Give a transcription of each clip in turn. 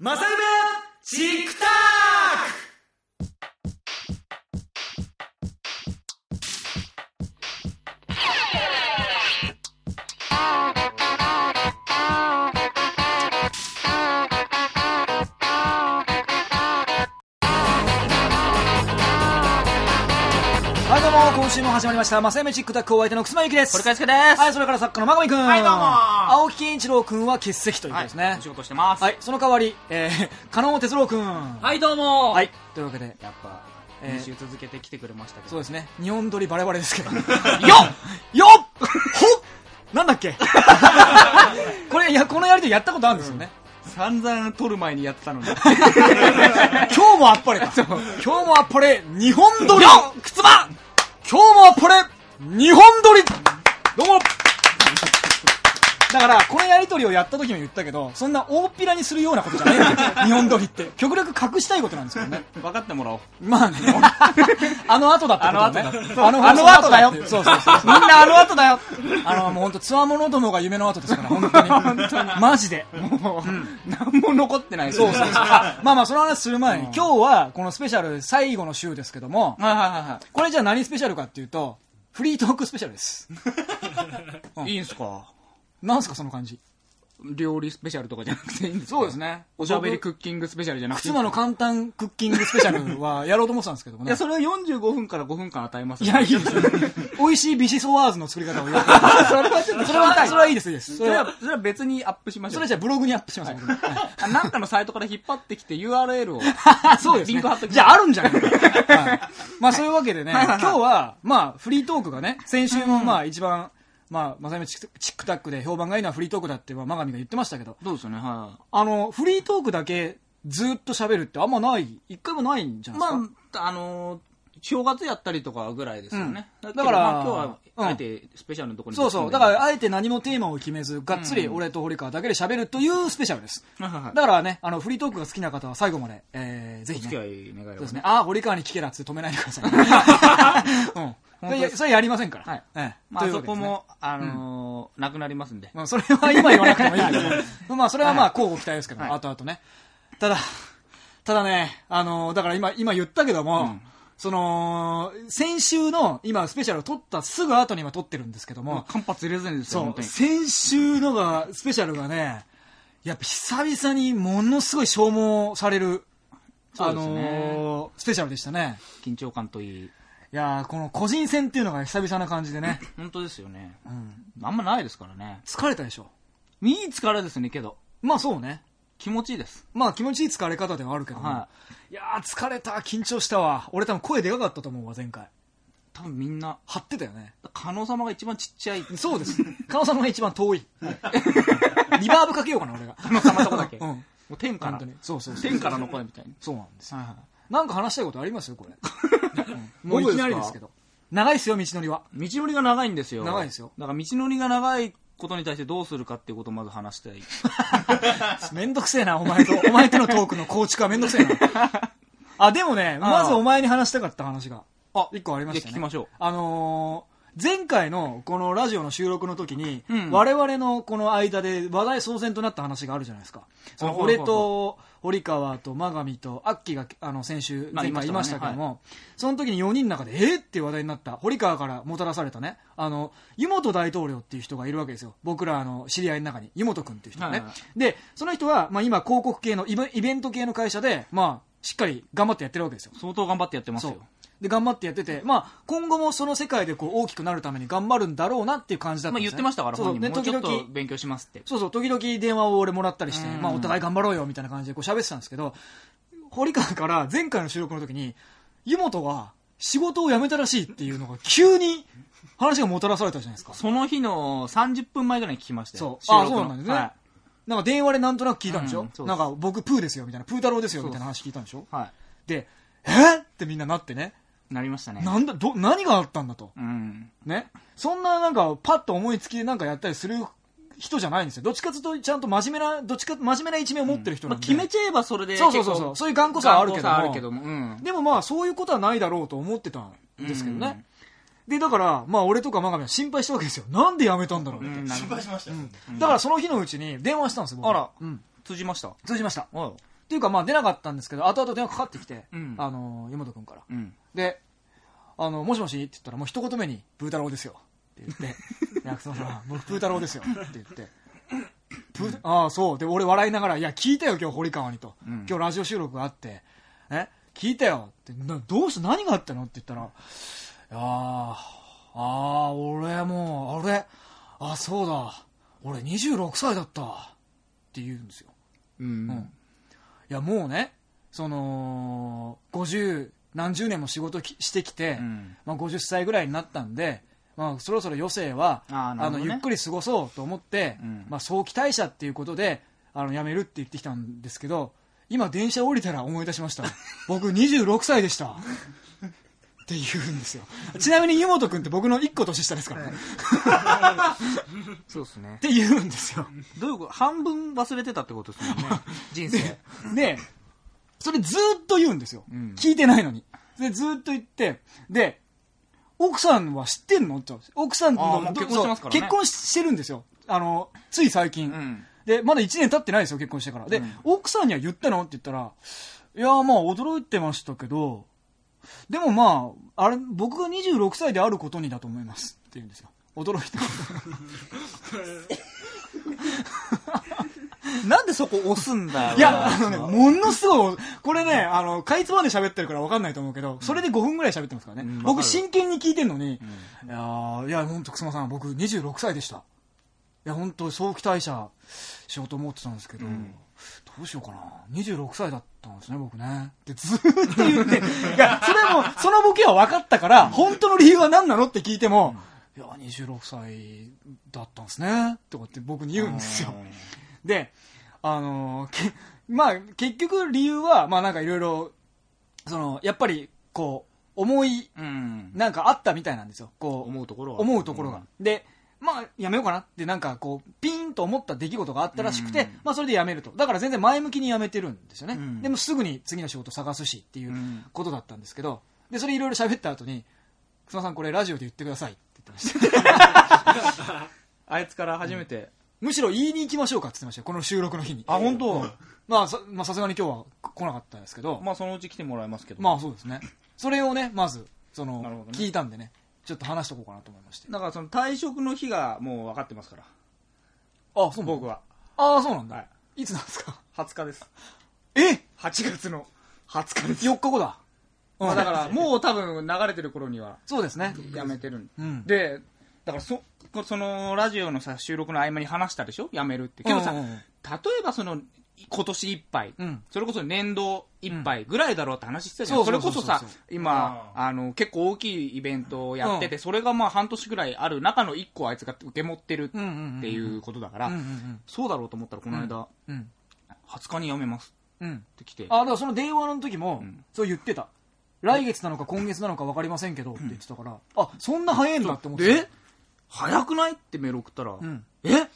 マサイメチクタ始まりました。マサイメチックタックお相手のくすまゆきです。堀川祐介です。はいそれから作家のまがみくん。はいどうも。青木健一郎くんは欠席ということですね。お仕事してます。はい、その代わり、えー、加納哲郎くん。ははい、どうも。いというわけでやっぱ、えー2週続けて来てくれましたけど。そうですね。日本撮りバレバレですけど。よっ！よよっ！ほっ！なんだっけ？これいやこのやりとりやったことあるんですよね、散々撮る前にやってたのに。今日もあっぱれか。今日もあっぱれ日本撮り。よっ！靴ば今日もあっぱれ日本撮り。どうも。だから、このやりとりをやった時も言ったけど、そんな大っぴらにするようなことじゃないんですよ。日本撮りって。極力隠したいことなんですけどね。分かってもらおう。まあね。あの後だったことね。あの後だあのあの後だよそうそうそう。みんなあの後だよ。あの、もう本当つわものどもが夢の後ですから、本当に。マジで。もう、何も残ってない。そうそうそう。あまあまあ、その話する前に、今日はこのスペシャル最後の週ですけども、はいはいはこれじゃあ何スペシャルかっていうと、フリートークスペシャルです。いはい。いいんすか？なんすか、その感じ？料理スペシャルとかじゃなくていいんですか？そうですねおしゃべりクッキングスペシャルじゃなくていい妻の簡単クッキングスペシャルはやろうと思ってたんですけどもね。いや、それは45分から5分間与えますいや、いいですよ。美味しいビシソワーズの作り方を言う。それはちょっとそれは、それはいいです、いいです。それは、それは、それは別にアップしましょ。そうれじゃあブログにアップします、僕はいあなんかのサイトから引っ張ってきて URL を。そうですね。リンク貼っときますじゃああるんじゃないか。はいまあそういうわけでね、今日は、まあフリートークがね、先週もまあ一番、まあ、まさみチックチックタックで評判がいいのはフリートークだって、まあ、マガミが言ってましたけど、そうですよね、はあの、フリートークだけずっと喋るってあんまない、一回もないんじゃい。ないですか？まあ、あのー正月やったりとかぐらいですよね。うんだから、今日は、うんあえてスペシャルのところに。そうそう。だから、あえて何もテーマを決めず、がっつり俺と堀川だけで喋るというスペシャルです。ら、はいはいはい。だからね、あの、フリートークが好きな方は最後まで、えー、ぜひね。お付き合い願いをそうですね。ああ、堀川に聞けらって止めないでください。うん。それそれやりませんから。はいええまあ、というわけですねそこも、あのーなくなりますんで。まあ、それは今言わなくてもいいけど、まあ、それはまあ、交互期待ですけど、はい後々ね。ただ、ただね、あの、だから今、今言ったけども、うんその、先週の、今、スペシャルを撮ったすぐ後に今撮ってるんですけども、間髪入れずにですよ、本当に。先週のが、スペシャルがね、やっぱ久々にものすごい消耗される、あそうですねのースペシャルでしたね。緊張感といい。いやーこの個人戦っていうのが久々な感じでね、本当ですよね。うん、あんまないですからね。疲れたでしょ？いい疲れですね、けど。まあそうね。気持ちいいです。まあ気持ちいい疲れ方ではあるけども、、はいやー疲れた、緊張したわ。俺多分声でかかったと思うわ、前回。多分みんな、張ってたよね。加納様が一番ちっちゃい。そうです。加納さんが一番遠い。リバーブかけようかな、俺が。加納様のとこだけ。うん。もう天から本当。に。そうそうそう。天からの声みたいに。そうなんですよ。はいはいなんか話したいことあります？よ、これ。うんもういきなりですけど。長いですよ、道のりは。道のりが長いんですよ。長いですよだから道のりが長いことに対してどうするかっていうことをまず話したい。めんどくせえな、お前と、お前とのトークの構築はめんどくせえな。あ、でもね、まずお前に話したかった話が、あ一個ありましたね。じゃあ聞きましょうあのー前回のこのラジオの収録の時に、うん。我々のこの間で話題騒然となった話があるじゃないですか。その俺と堀川と真上とアッキーがあの先週まあ前回いましたけども、その時に4人の中でえー、って話題になった。堀川からもたらされたね。あの湯本大統領っていう人がいるわけですよ。僕らの知り合いの中に。湯本君っていう人がね、でその人は、まあ、今広告系のイベイベント系の会社で、まあ、しっかり頑張ってやってるわけですよ。相当頑張ってやってますよ。で頑張ってやってて、まあ、今後もその世界でこう大きくなるために頑張るんだろうなっていう感じだったまあんです、ね。言ってましたから、そう時々と勉強しますって。そうそう。時々電話を俺もらったりして、うん。まあ、お互い頑張ろうよみたいな感じでこう喋ってたんですけど堀川から前回の収録の時に湯本が仕事を辞めたらしいっていうのが急に話がもたらされたじゃないですか。その日の30分前ぐらいに聞きましたよ。そう。あ収録のそうなんですね。はなんか電話でなんとなく聞いたんでしょ、うんなんか僕プーですよみたいな。プー太郎ですよみたいな話聞いたんでしょ？い。はでえー？ってみんななってね。い。なりましたね。なんだど何があったんだと。うん。ね、そんななんかパッと思いつきでなんかやったりする人じゃないんですよ。どっちかというとちゃんと真面目などっちか真面目な一面を持ってる人まあなん。で、決めちゃえばそれでそうそうそうそう。そういう頑固さはあるけども。あるけども。うん。でもまあそういうことはないだろうと思ってたんですけどね、でだからまあ俺とか真上は心配したわけですよ。なんで辞めたんだろうって、うん。なるほどしました。よ。だからその日のうちに電話したんですよ僕。あら。うん、通じました？通じました。っていうかまあ出なかったんですけど、後々電話かかってきて、うん。あの、湯本くんから。うん。で、あの、もしもしって言ったら、もう一言目に、ブー太郎ですよ。って言って、いや、そのさん、僕、ブー太郎ですよ。って言って、ブーああ、そう。で、俺笑いながら、いや、聞いたよ、今日、堀川にと。うん今日ラジオ収録があって、え？聞いたよ。って、などうして、何があったの？って言ったら、いやー、ああ、俺もう、あれ、あ、そうだ。俺26歳だった。って言うんですよ。うん。うんいや、もうね、その、50何十年も仕事きしてきて、うん。まあ、50歳ぐらいになったんで、まあ、そろそろ余生はあね。のゆっくり過ごそうと思って、うん。まあ、早期退社っていうことであの辞めるって言ってきたんですけど今電車降りたら思い出しました。僕26歳でした。って言うんですよ。ちなみに湯本君って僕の1個年下ですから。ね、そうですね。っ。て言うんですよ。どういうこと？半分忘れてたってことですもんね。人生。で、それずーっと言うんですよ。うん聞いてないのに。で、ずーっと言って、で、奥さんは知ってんの？って言うんです奥さんの結婚してますからね結婚ししてるんですよ。あの、つい最近。うん。で、まだ1年経ってないですよ、結婚してから。で、うん奥さんには言ったの？って言ったら、いやーまあ驚いてましたけど、でもまあ、あれ、僕が26歳であることにだと思います。って言うんですよ。驚いたこと。なんでそこ押すんだよ。いや、あのね、ものすごい、これね、あの、かいつまんで喋ってるから分かんないと思うけど、それで5分ぐらい喋ってますからね。僕うんわかる真剣に聞いてんのに、いやーいや、ほんと、くすまさん、僕26歳でした。いや、本当早期退社しようと思ってたんですけど、んどうしようかな。26歳だったんですね、僕ね。ってずーっと言って、いや、それも、そのボケは分かったから、本当の理由は何なのって聞いても、いや、26歳だったんですね。とかって僕に言うんですよ。で、あのーけ、まあ、結局理由は、まあなんかいろいろ、その、やっぱり、こう、思い、うん。なんかあったみたいなんですよ。こう、思うところは。思うところが。で、まあ、やめようかなって、なんかこう、ピーンと思った出来事があったらしくて、うんまあそれでやめると。だから全然前向きにやめてるんですよね。うんでもすぐに次の仕事探すしっていううんことだったんですけど、で、それいろいろ喋った後に、くまさんこれラジオで言ってくださいって言ってました。あいつから初めて。むしろ言いに行きましょうかって言ってましたよ、この収録の日に。あ、本当？まあ、さまあ、さすがに今日は来なかったですけど、まあそのうち来てもらいますけど。まあそうですね。それをね、まず、その、なるほどね聞いたんでね、ちょっと話しとこうかなと思いまして。だからその退職の日がもう分かってますから。あ、そう僕は。ああ、そうなんだ。はいい、つなんですか？20日です。え？8月の20日です。?4 日後だ。まあだからもう多分流れてる頃にはそうですね。やめてるんうん。で、だからそ、そのラジオのさ、収録の合間に話したでしょ？やめるって。けどさ、うんうんうん例えばその、今年いっぱい、うんそれこそ年度いっぱいぐらいだろうって話してたじゃん。うんそれこそさ今、あの、結構大きいイベントをやってて、それがまあ半年ぐらいある中の1個あいつが受け持ってるうんうんうん。っていうことだから、うんうんそうだろうと思ったらこの間、うん。うん。20日に辞めますうん。って来て、あ、だからその電話の時もうん、そう言ってた。来月なのか今月なのか分かりませんけど、って言ってたから、あ、そんな早いんだって思ってた。え？早くない？ってメール送ったら、ん。え？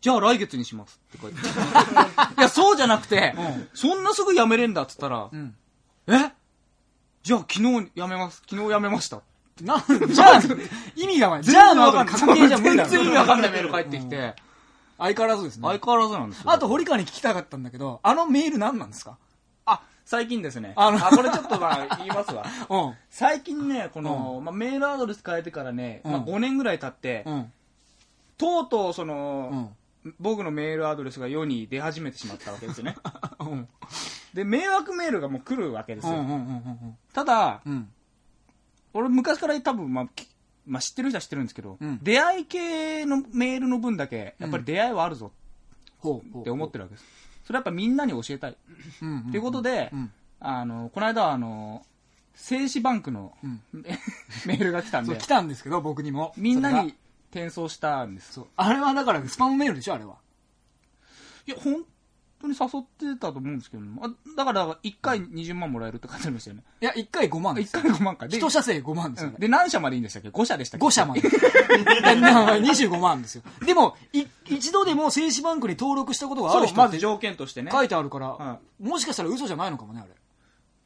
じゃあ来月にしますって書いて いや、そうじゃなくて、うん。そんなすぐ辞めれんだっつったら、うん。え？じゃあ昨日辞めます、昨日辞めました。な、じゃあ、意味がない。じゃあの後に関係じゃ無理だ。ろ全然意味わかんないメール返ってきて、相変わらずですね。相変わらずなんですよ。あと、堀川に聞きたかったんだけど、あのメール何なんですか？あ、最近ですね。あのあこれちょっとまあ 言いますわ。うん。最近ね、この、まあ、メールアドレス変えてからね、まあ、うん5年ぐらい経って、うん。とうとうその、うん。僕のメールアドレスが世に出始めてしまったわけですよね。うん。で、迷惑メールがもう来るわけですよ。うんうんうんただ、うん。うん。俺昔から多分、まあ、きまあ、知ってる人は知ってるんですけど、うん出会い系のメールの分だけ、やっぱり出会いはあるぞほう。って思ってるわけです。それはやっぱみんなに教えたい。うん。ということで、うん。あの、この間はあの、精子バンクの、うん。メールが来たんで来、たんですけど、僕にも。みんなに転送したんです。あれはだから、スパムメールでしょ、あれは。いや、本当に誘ってたと思うんですけど、あだから、1回20万もらえるって書いてありましたよね。いや、1回5万です1回5万か。で、一社生5万ですようん。で、何社までいいんでしたっけ ?5 社でしたっけ？5社まで。25万ですよ。でも、い一度でも精子バンクに登録したことがある人まず条件としてね。書いてあるから、はもしかしたら嘘じゃないのかもね、あれ。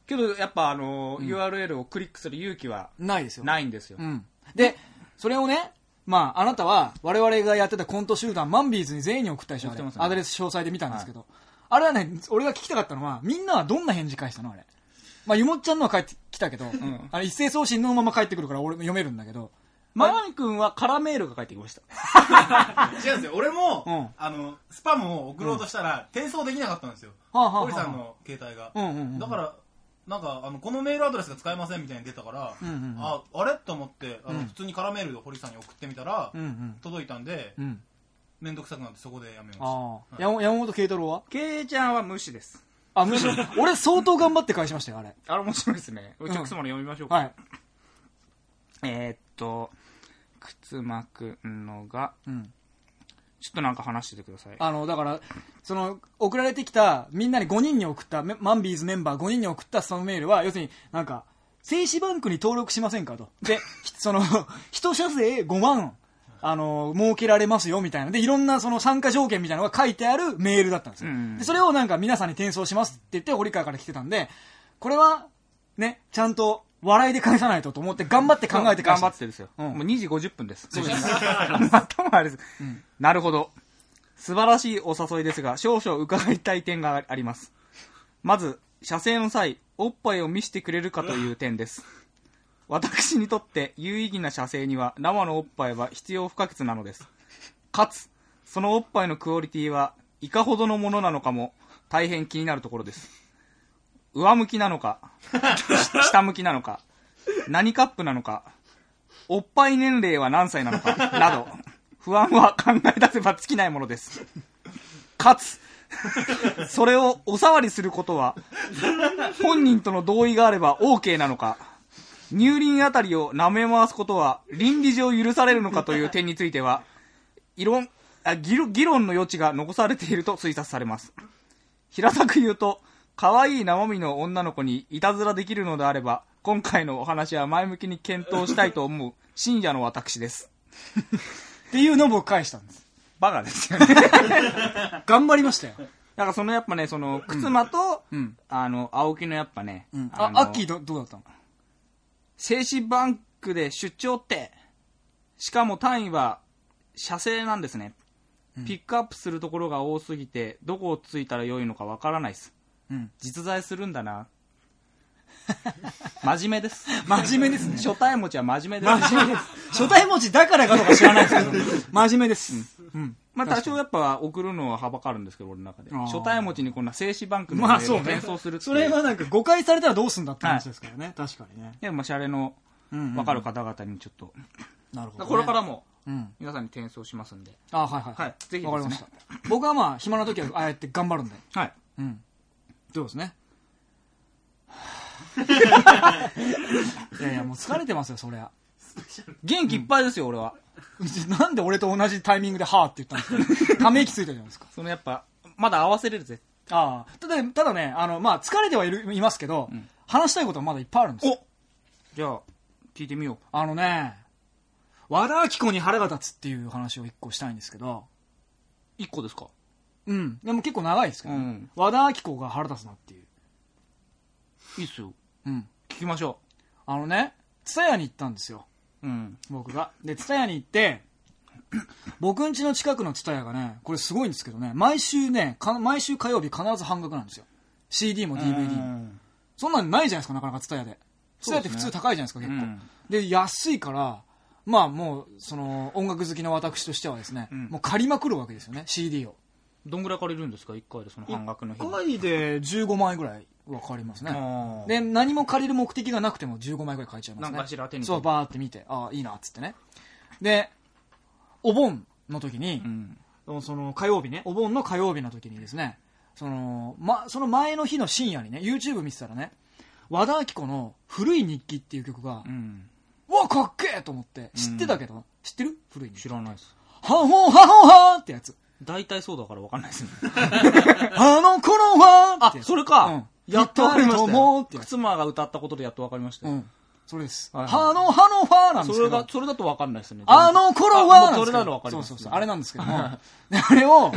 けど、やっぱあの、URL をクリックする勇気はないですよ。ないんですよ。うん。で、それをね、まあ、あなたは、我々がやってたコント集団、マンビーズに全員に送ったでしょ、ねアドレス詳細で見たんですけど、あれはね、俺が聞きたかったのは、みんなはどんな返事返したのあれ。まあ、ゆもっちゃんのは帰ってきたけど、ん。あれ一斉送信のまま帰ってくるから俺も読めるんだけど、ママミ君は空メールが返ってきました。違うんですよ。俺も、うん。あのスパムを送ろうとしたら、転送できなかったんですよ。はあはあはあ堀さんの携帯が、うんうんうんだからなんかあのこのメールアドレスが使えませんみたいに出たから、うんうんうん。ああれ？と思ってあの、うん。普通に空メールで堀さんに送ってみたら、うんうん。届いたんでうん。面倒くさくなってそこでやめました山山本慶太郎は？ケイちゃんは無視です。あ、むしろ、俺相当頑張って返しましたよ、あれ。あれ面白いですね。うちくつまの読みましょうか。はい。えーっと、くつまくんのが、うん。ちょっとなんか話しててください。あの、だから、その、送られてきた、みんなに5人に送った、メマンビーズメンバー5人に送ったそのメールは、要するになんか、精子バンクに登録しませんかと。で、ひその、一社税5万、あの、設けられますよ、みたいな。で、いろんなその参加条件みたいなのが書いてあるメールだったんですよ。うんで、それをなんか皆さんに転送しますって言って、堀川から来てたんで、これは、ね、ちゃんと笑いで返さないとと思って頑張って考えて返頑張ってですよ。うんもう2時50分です。そうです。頭あれです、なるほど。素晴らしいお誘いですが、少々伺いたい点があります。まず、射精の際、おっぱいを見せてくれるかという点です。私にとって有意義な射精には生のおっぱいは必要不可欠なのです。かつ、そのおっぱいのクオリティはいかほどのものなのかも大変気になるところです。上向きなのか、下向きなのか、何カップなのか、おっぱい年齢は何歳なのか、など、不安は考え出せば尽きないものです。かつ、それをお触りすることは、本人との同意があれば OK なのか、乳輪あたりを舐め回すことは倫理上許されるのかという点については、異論あ議論議論の余地が残されていると推察されます。平たく言うと、可愛い生身の女の子にいたずらできるのであれば、今回のお話は前向きに検討したいと思う深夜の私です。っていうのを僕返したんです。バカですよね。頑張りましたよ。だからそのやっぱね、その、くつまと、うん。あの、青木のやっぱね、うん。あ、のアッキーどどうだったの？精子バンクで出張って、しかも単位は、射精なんですね。ピックアップするところが多すぎて、どこをついたら良いのかわからないです。うん。実在するんだな。真面目です。真面目ですね。初対持ちは真面目です。真面目です。初対持ちだからかどうか知らないですけど、真面目です。うん。まあ多少やっぱ送るのははばかるんですけど、俺の中で。初対持ちにこんな精子バンクのメールを転送するっていう。それはなんか誤解されたらどうすんだって話ですからね。確かにね。いや、まあ、シャレのうん分かる方々にちょっと、なるほど、ね。これからもうん。皆さんに転送しますんで。あ、はいはい。はいぜひわかりました。僕はまあ、暇な時はああやって頑張るんで。はい。うん。そうですね。いやいや、もう疲れてますよ、そりゃ。元気いっぱいですよ、俺は。なんで俺と同じタイミングではーって言ったんですかため息ついたじゃないですか。そのやっぱ、まだ合わせれるぜ。ああ。ただ、ただね、あの、まあ、疲れてはいる、いますけど、ん話したいことはまだいっぱいあるんですよ。じゃあ、聞いてみよう。あのね、和田アキ子に腹が立つっていう話を一個したいんですけど、一個ですか？うん。でも結構長いですけど、ねうん和田アキ子が腹立つなっていう。いいっすよ。うん。聞きましょあのね、ツタヤに行ったんですよ。う。うん。僕が。で、ツタヤに行って、僕ん家の近くのツタヤがね、これすごいんですけどね、毎週ね、か毎週火曜日必ず半額なんですよ。CD も DVD も。そんなんないじゃないですか、なかなかツタヤで。ツタヤって普通高いじゃないですか、結構。うんで、安いから、まあもう、その、音楽好きの私としてはですね、んもう借りまくるわけですよね、CD を。どんぐらい借りるんですか一回でその半額の日1回で15万円ぐらいは借りますね。で、何も借りる目的がなくても15万円ぐらい借りちゃいますね。なんかしら手にそう、バーって見て、ああ、いいな、っつってね。で、お盆の時にう、ん。その火曜日ね、お盆の火曜日の時にですね、その、ま、その前の日の深夜にね、YouTube 見てたらね、和田アキ子の古い日記っていう曲がう、ん。うわ、かっけえと思って、知ってたけど、知ってる？古い日記。知らないです。はほはほはってやつ。大体そうだから分かんないですね。あの頃はあそれか、うんやっと分かりましたギターともって妻が歌ったことでやっと分かりましたよ。うん。それです。はいはのはのファーなんですけどそれが、。それだと分かんないですね。あの頃はあもうなんですけどそれなら分かります。そうそうそう。あれなんですけども。であれを、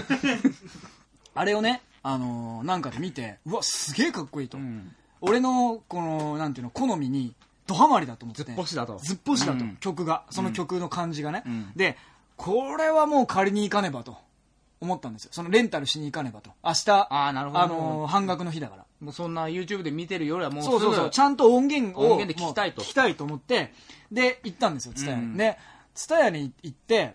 あれをね、あのーなんかで見て、うわ、すげえかっこいいと。うん。俺の、この、なんていうの、好みに、ドハマりだと思って。ずっぽしだとずっぽしだと、うん曲が。その曲の感じがね。うんで、これはもう借りに行かねばと思ったんですよ。そのレンタルしに行かねばと。明日、あーなるほどあのー半額の日だから。もうそんな YouTube で見てるよりはもうそうそうそう。ちゃんと音源を音源で聞きたいと聞きたいと思って、で、行ったんですよ、ツタヤに。うんで、ツタヤに行って、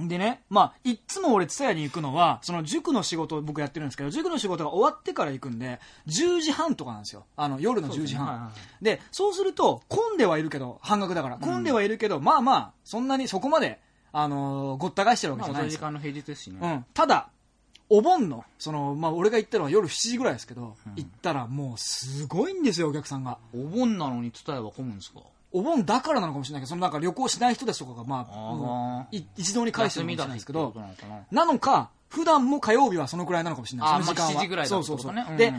でね、まあ、いっつも俺、ツタヤに行くのは、その塾の仕事を僕やってるんですけど、塾の仕事が終わってから行くんで、10時半とかなんですよ。あの、夜の10時半。で、そうすると、混んではいるけど、半額だから、混んではいるけど、まあまあ、そんなにそこまで、あのーごった返してるわけまあじゃないんですよ。遅い時間の平日ですしね。うん。ただ、お盆の、その、まあ、俺が行ったのは夜7時ぐらいですけど、行ったらもうすごいんですよ、お客さんが。お盆なのに伝えは混むんですか？お盆だからなのかもしれないけど、そのなんか旅行しない人たちとかが、まあ、あ一堂に会してるかもしれないですけどなのかななのか、普段も火曜日はそのくらいなのかもしれない。その時間は。まあ7時ぐらいだそうそうそう。かねで、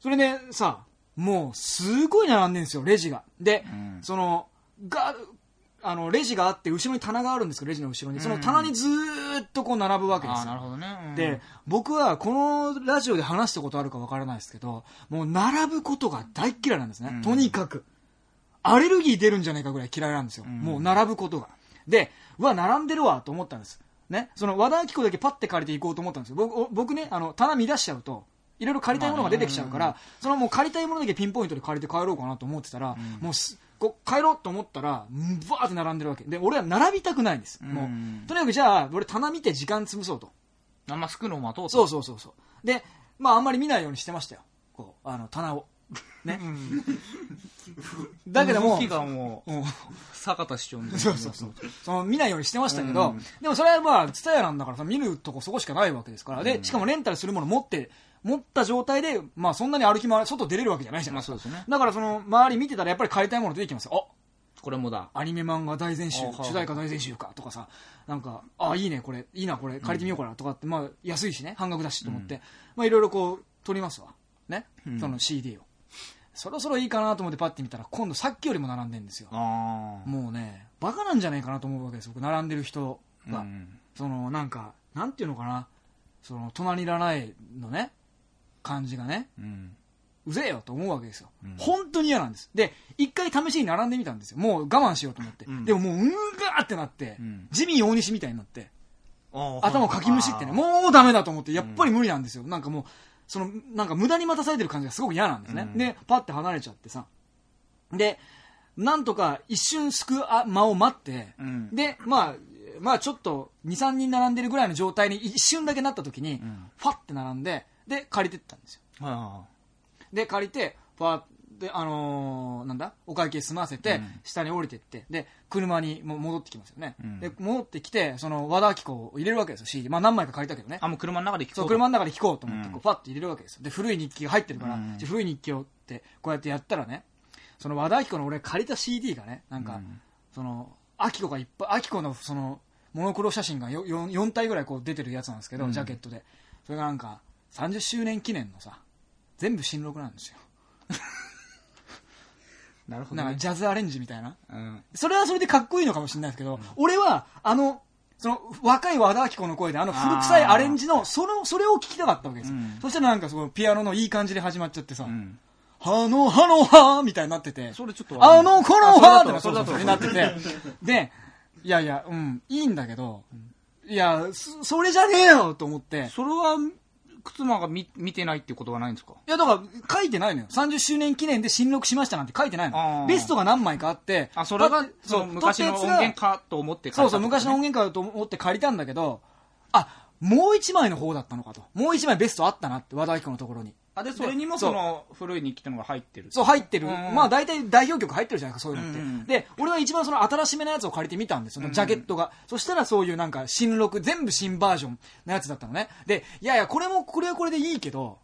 それでさ、もう、すごい並んでるんですよ、レジが。で、うんその、が、あの、レジがあって、後ろに棚があるんですけど、レジの後ろに。その棚にずーっとこう並ぶわけですああ、なるよ。ほどね。うんで、僕はこのラジオで話したことあるかわからないですけど、もう並ぶことが大っ嫌いなんですね。うんとにかく。アレルギー出るんじゃないかぐらい嫌いなんですよ。んもう並ぶことが。で、うわ、並んでるわと思ったんです。ね。その和田アキ子だけパッて借りていこうと思ったんですよ。僕お僕ね、あの、棚見出しちゃうと、いろいろ借りたいものが出てきちゃうから、そのもう借りたいものだけピンポイントで借りて帰ろうかなと思ってたら、もうすこう帰ろうと思ったら、んバーって並んでるわけ。で、俺は並びたくないんです。もう、うんとにかくじゃあ、俺棚見て時間潰そうと。あんま少くのを待とうと。そうそうそうそう。で、まああんまり見ないようにしてましたよ。こう、あの、棚を。ね。だけども、動きがもう、うん坂田市長みたいな。そうそうそう。その見ないようにしてましたけど、うんでもそれはまあ、ツタヤなんだからさ、見るとこそこしかないわけですから。で、しかもレンタルするもの持って、持った状態で、まあそんなに歩き回り、外出れるわけじゃないじゃないですか。まあそうですね。だからその、周り見てたらやっぱり買いたいもの出てきますよ。これもだ。あ、アニメ漫画大全集主題歌大全集かとかさ、なんか、あ、いいね、これ、いいな、これ、借りてみようかなとかって、まあ、安いしね、半額だしと思って、まあ、いろいろこう、取りますわ。ね、うんその CD を。そろそろいいかなと思ってパッて見たら、今度さっきよりも並んでんですよ。ああ。もうね、バカなんじゃないかなと思うわけです、僕、並んでる人が。うんその、なんか、なんていうのかな、その、隣らないのね、感じがね、うん。うぜえよと思うわけですよ、うん。本当に嫌なんです。で一回試しに並んでみたんですよ。もう我慢しようと思って、うん。でももううんがーってなって、うん。地味大西みたいになってあ頭をかきむしってねう。もうダメだと思ってやっぱり無理なんですよ、なんかもうそのなんか無駄に待たされてる感じがすごく嫌なんですね、うん。でパッて離れちゃってさ。でなんとか一瞬すくあ間を待って、うん。でまあまあちょっと23人並んでるぐらいの状態に一瞬だけなった時に、ん。ファッて並んでで借りてったんですよ。はいはで借りてファーであのーなんだ？お会計済ませて、うん。下に降りてって。で車にも戻ってきますよね、うん。で戻ってきてその和田アキ子を入れるわけですよ CD まあ何枚か借りたけどね。い。あ、もう車の中で聞こうと。そう車の中で聞こうと思ってこううんファッて入れるわけですよ。で古い日記が入ってるから、うん。じゃあ古い日記をってこうやってやったらねその和田アキ子の俺借りた CD がねなんか、うん。そのアキ子がいっぱいアキ子のそのモノクロ写真が 4, 4体ぐらいこう出てるやつなんですけど、うん。ジャケットで。それがなんか30周年記念のさ全部新録なんですよ。なるほどね。なんかジャズアレンジみたいな。うん。それはそれでかっこいいのかもしれないですけど、俺はあのその若い和田アキ子の声であの古臭いアレンジのそのそれを聞きたかったわけですよ、うん。そしたらなんかそのピアノのいい感じで始まっちゃってさ、うん。はのはのはみたいになっててそれちょっとあんないの頃はとそうそうなってて。でいやいやうんいいんだけど、いやそそれじゃねえよと思って。それは、靴間が見見てないっていうことはないんですか？いやだから書いてないのよ。30周年記念で新録しましたなんて書いてないあのー。ベストが何枚かあって。あ、それがその昔の音源かと思って書いたそうそう、昔の音源かと思って借りたんだけど、あ、もう一枚の方だったのかと。もう一枚ベストあったなって、和田アキ子のところに。あ、で、それにもその、古い日記ってのが入ってる。そう、入ってる。うんまあ、大体代表曲入ってるじゃないか、そういうのって。うんうんで、俺は一番その新しめのやつを借りてみたんですよ、そのジャケットが。そしたらそういうなんか新録、全部新バージョンのやつだったのね。で、いやいや、これも、これはこれでいいけど、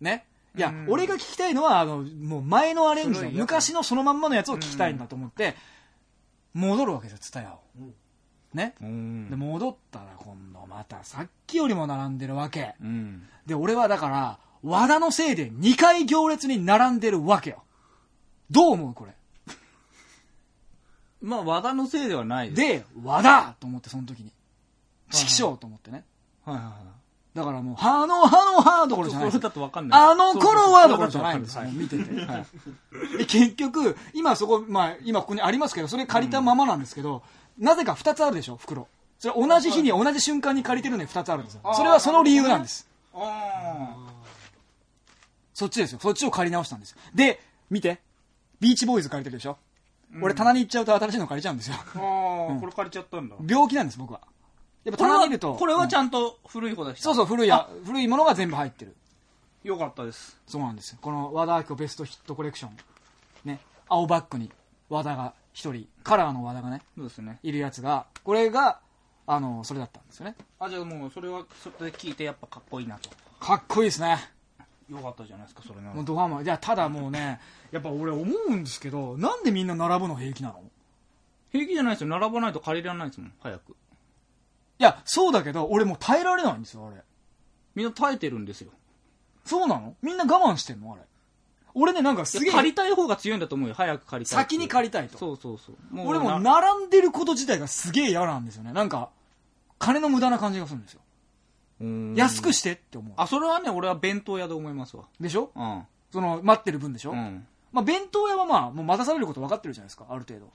ね。いや、うん俺が聞きたいのは、あの、もう前のアレンジの昔のそのまんまのやつを聞きたいんだと思って、戻るわけですよ、ツタヤを。ね。うんで戻ったら今度またさっきよりも並んでるわけうん。で俺はだから和田のせいで2回行列に並んでるわけよ。どう思うこれ？まあ、和田のせいではないです。で和田と思ってその時に。指揮賞と思ってね。はい。はい。はい。だからもうはのはのはどころじゃないそれだとわかんない。あの頃はどころじゃないんですよ。はい見てて、はい。で結局今そこまあ今ここにありますけどそれ借りたままなんですけど、なぜか2つあるでしょ袋。それ同じ日に同じ瞬間に借りてるのに2つあるんですよ。それはその理由なんです。あそっちですよ。そっちを借り直したんですよ。で、見て。ビーチボーイズ借りてるでしょ。俺棚に行っちゃうと新しいの借りちゃうんですよ。あああ、これ借りちゃったんだ病気なんです、僕は。やっぱ棚にいると。これはちんゃんと古い方だしそうそう、古いや、古いものが全部入ってる。よかったですそうなんですよ。この和田アキ子ベストヒットコレクション。ね。青バッグに和田が一人、カラーの和田がね、そうですねいるやつが、これが、あの、それだったんですよね。あじゃあもうそれはそれで聞いてやっぱかっこいいなとかっこいいですね。よかったじゃないですかそれもうドハマ。じゃあ、ただもうね、やっぱ俺思うんですけど、なんでみんな並ぶの平気なの？平気じゃないですよ並ばないと借りられないですもん早くいや、そうだけど、俺もう耐えられないんですよ、あれ。みんな耐えてるんですよそうなの？みんな我慢してんの？あれ。俺ね、なんかすげえ、借りたい方が強いんだと思うよ早く借りたい先に借りたいと。そうそうそうも俺もうな並んでること自体がすげえ嫌なんですよね。なんか、金の無駄な感じがするんですよ。うん安くしてって思う。あそれはね俺は弁当屋で思いますわでしょ？うんその、待ってる分でしょ、うんまあ、弁当屋はまあ、もう待たされること分かってるじゃないですか、ある程度。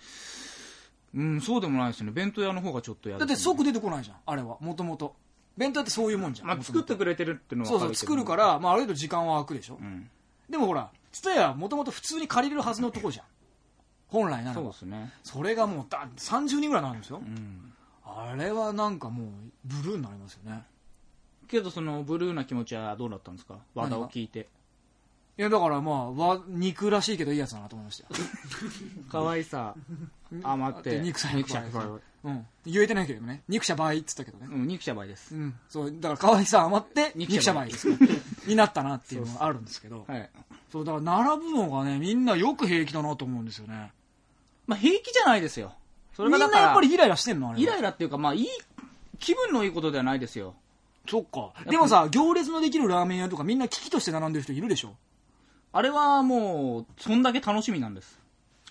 うん、そうでもないですよね。弁当屋の方がちょっとやだって即出てこないじゃん、あれは、もともと。弁当屋ってそういうもんじゃん。まあ、作ってくれてるっていうのはそうそう、作るか、ら、まあ、ある程度時間は空くでしょ、うん。でもほら、ツタヤはもともと普通に借りれるはずのとこじゃん。本来ならばそうで。すね。それがもうだ、30人ぐらいなんですよ。うん。あれはなんかもう、ブルーになりますよね。けど、その、ブルーな気持ちはどうだったんですか？和田を聞いて。いや、だからまあ、わ肉らしいけどいいやつだなと思いましたよ。可愛さ、余って。肉者肉者肉者うん。言えてないけどね。肉者倍っつったけどね。うん、肉者倍です。うん。そう、だから可愛さ余って、肉者倍です。になったなっていうのがあるんですけど。はい。そう、だから並ぶのがね、みんなよく平気だなと思うんですよね。まあ、平気じゃないですよ。そみんなれがだからやっぱりイライラしてんのあれは。イライラっていうか、まあ、いい、気分のいいことではないですよ。そっか。でもさ、行列のできるラーメン屋とかみんな危機として並んでる人いるでしょ？あれはもう、そんだけ楽しみなんです。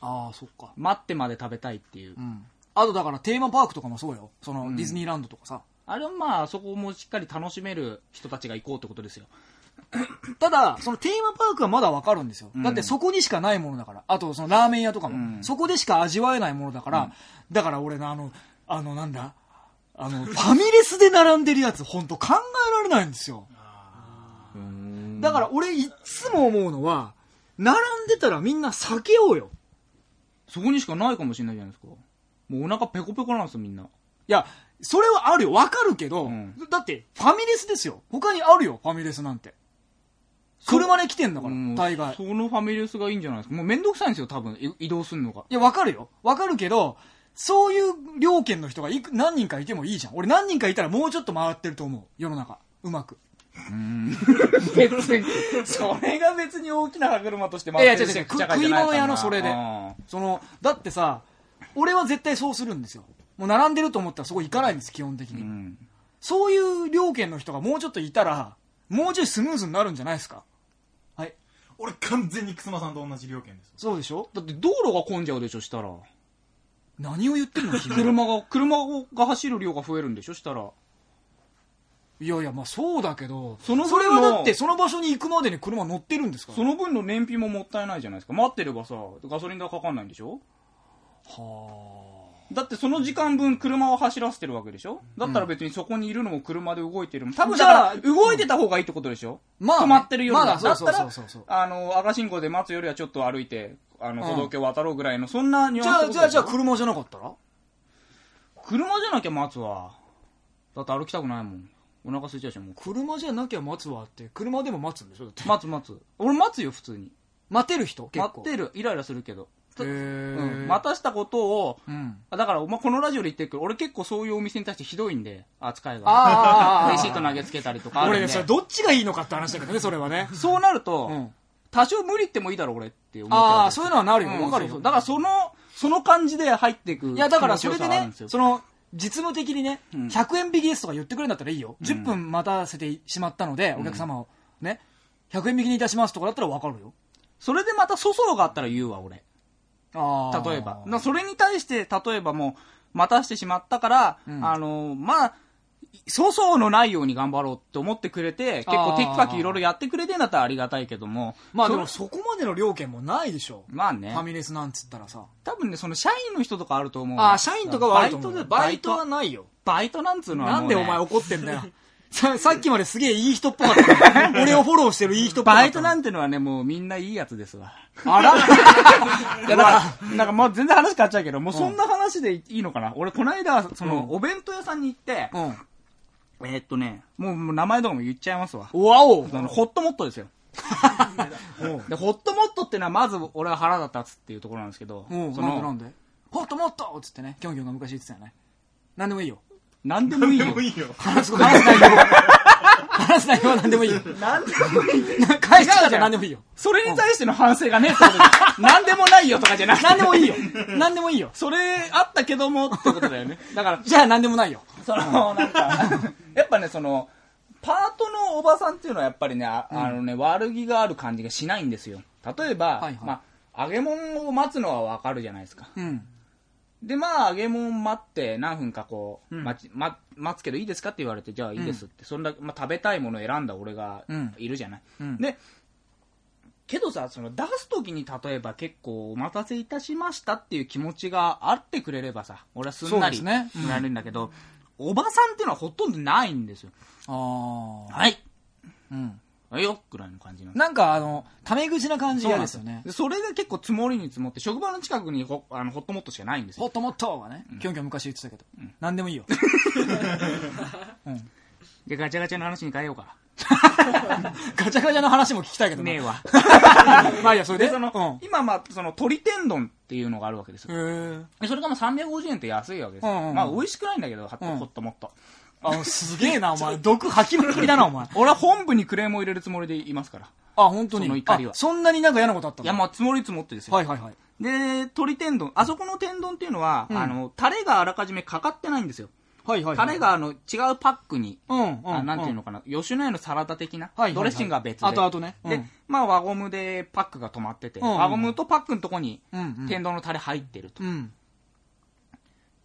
ああ、そっか。待ってまで食べたいっていうう。ん。あとだからテーマパークとかもそうよ。その、ディズニーランドとかさ。あれはまあ、そこもしっかり楽しめる人たちが行こうってことですよ。ただ、そのテーマパークはまだわかるんですよ。んだってそこにしかないものだから。あと、そのラーメン屋とかも、うんそこでしか味わえないものだから、だから俺のあの、あの、なんだ？あの、ファミレスで並んでるやつ、本当考えられないんですよ。だから俺いっつも思うのは、並んでたらみんな避けようよ。そこにしかないかもしれないじゃないですか。もうお腹ペコペコなんですよ、みんな。いや、それはあるよ。わかるけど、うんだって、ファミレスですよ。他にあるよ、ファミレスなんて。車で来てんだから、うん大概。そのファミレスがいいんじゃないですか。もうめんどくさいんですよ、多分、い移動するのが。いや、わかるよ。わかるけど、そういう料金の人がいく何人かいてもいいじゃん。俺何人かいたらもうちょっと回ってると思う。世の中。うまく。別に、それが別に大きな歯車としていやいや違う違う食食い物屋のそれであその、だってさ、俺は絶対そうするんですよ。もう並んでると思ったらそこ行かないんです、基本的に。ーうん。そういう料金の人がもうちょっといたら、もうちょいスムーズになるんじゃないですか。はい。俺完全にくすまさんと同じ料金ですそうでしょ？だって道路が混んじゃうでしょ、したら。何を言ってんの 君は車が、車が走る量が増えるんでしょ、したら。いやいや、まあそうだけど、その分のそれはだってその場所に行くまでに車乗ってるんですから。その分の燃費ももったいないじゃないですか。待ってればさ、ガソリン代かかんないんでしょ？はだってその時間分車を走らせてるわけでしょ？だったら別にそこにいるのも車で動いてるもん。多分だから、じゃあ動いてた方がいいってことでしょ？まあね止まってるよりはまうだったらそうそうそうあの、赤信号で待つよりはちょっと歩いて、あの、うん歩道橋渡ろうぐらいの、そんなニュじゃあ、アンスってことでしょじゃあ、じゃあ車じゃなかったら？車じゃなきゃ待つわ。だって歩きたくないもん。お腹空いちゃうし、もう。車じゃなきゃ待つわって、車でも待つんでしょ？だって。待つ待つ。俺待つよ、普通に。待てる人？結構。待ってる。イライラするけど。へーうん。待たしたことを、うん。あだから、お前このラジオで言ってるけど、俺結構そういうお店に対してひどいんで、扱いが。レシート投げつけたりとかあるんで。俺ね、それどっちがいいのかって話だけどね、それはね。そうなると、うん。多少無理ってもいいだろ、俺って思っちゃうああ、そういうのはなるよ。うんわかるよ。だからその、その感じで入っていく。いや、だからそれでねその、実務的にね、うん100円引きですとか言ってくれるんだったらいいよ。10分待たせてしまったので、お客様をね、100円引きにいたしますとかだったらわかるよ。それでまた粗相があったら言うわ、俺。ああ。例えば。なそれに対して、例えばもう、待たしてしまったから、うんあの、まあ、粗相のないように頑張ろうって思ってくれて、結構テキパキいろいろやってくれてんだったらありがたいけども、まあでもそそこまでの料金もないでしょ。まあねファ、ミレスなんつったらさ。多分ね、その社員の人とかあると思う。ああ、社員とかはあると思う。バイトで、バイトはないよ。バイトなんつうのはねなんでお前怒ってんだよ。ささっきまですげえいい人っぽかった俺をフォローしてるいい人っぽかったバイトなんてのはね、もうみんないいやつですわ。あら いや、だから、なんかもう全然話変わっちゃうけど、もうそんな話でいいのかな。俺、この間、その、お弁当屋さんに行って、うん。えーっとね、もうもう名前とかも言っちゃいますわ。わおあの、ホットモットですよ。で、ホットモットってのはまず俺は腹立つっていうところなんですけど、うん、その、なんでなんで？ホットモットっつってね、キョンキョンが昔言ってたよね。なんでもいいよ。なんでもいいよ。いいよ。話す、話す内容。話す内容はなんでもいいよ。なんでもいいよ。返し方じゃなんでもいいよ。それに対しての反省がねえってことで、なんでもないよとかじゃなくて、なんでもいいよ。なんでもいいよ。それあったけどもってことだよね。だから、じゃあなんでもないよ。その、なんか、やっぱね、その、パートのおばさんっていうのはやっぱりね、あ,、のね、悪気がある感じがしないんですよ。例えば、はいはいまあ、揚げ物を待つのはわかるじゃないですか。うん。で、まあ、揚げ物待って何分かこう、うん待ち、ま、待つけどいいですかって言われて、じゃあいいですって、そんな、まあ、食べたいものを選んだ俺がうんいるじゃない。うんで、けどさ、その出す時に例えば結構お待たせいたしましたっていう気持ちがあってくれればさ、俺はすんなりそうですねうんなるんだけど、おばさんっていうのはほとんどないんですよ。ああ。はい。うん。はいよぐらいの感じなんですなんかあの、タメ口な感じ嫌ですよね。でそれが結構積もりに積もって、職場の近くにホあのホットモットしかないんですよ。ホットモットはね、キョンキョン昔言ってたけど。なんでもいいよ。で、ガチャガチャの話に変えようか。ガチャガチャの話も聞きたいけどなねえわ。まあいいや、それで。で、その、うん。今、まあ、その、鶏天丼っていうのがあるわけですよ。でそれがまあ350円って安いわけですよ。うんうんうんまあ、美味しくないんだけど、ホうんットモット。あ、すげえな、お前。毒吐きまくりだな、お前。俺は本部にクレームを入れるつもりでいますから。あ、本当に？その怒りはあそんなになんか嫌なことあったの？いや、まあ、積もり積もってですよ。はいはいはい。で、鶏天丼。あそこの天丼っていうのは、うんあの、タレがあらかじめかかってないんですよ。はいはいはい。タレが、あの、違うパックに、うん、うん。あなんていうのかな、吉野家のサラダ的な、はいはいはいドレッシングが別で。あとあとね。うんで、まあ、輪ゴムでパックが止まってて、うんうん輪ゴムとパックのとこに、うんうん。天丼のタレ入ってると。うん。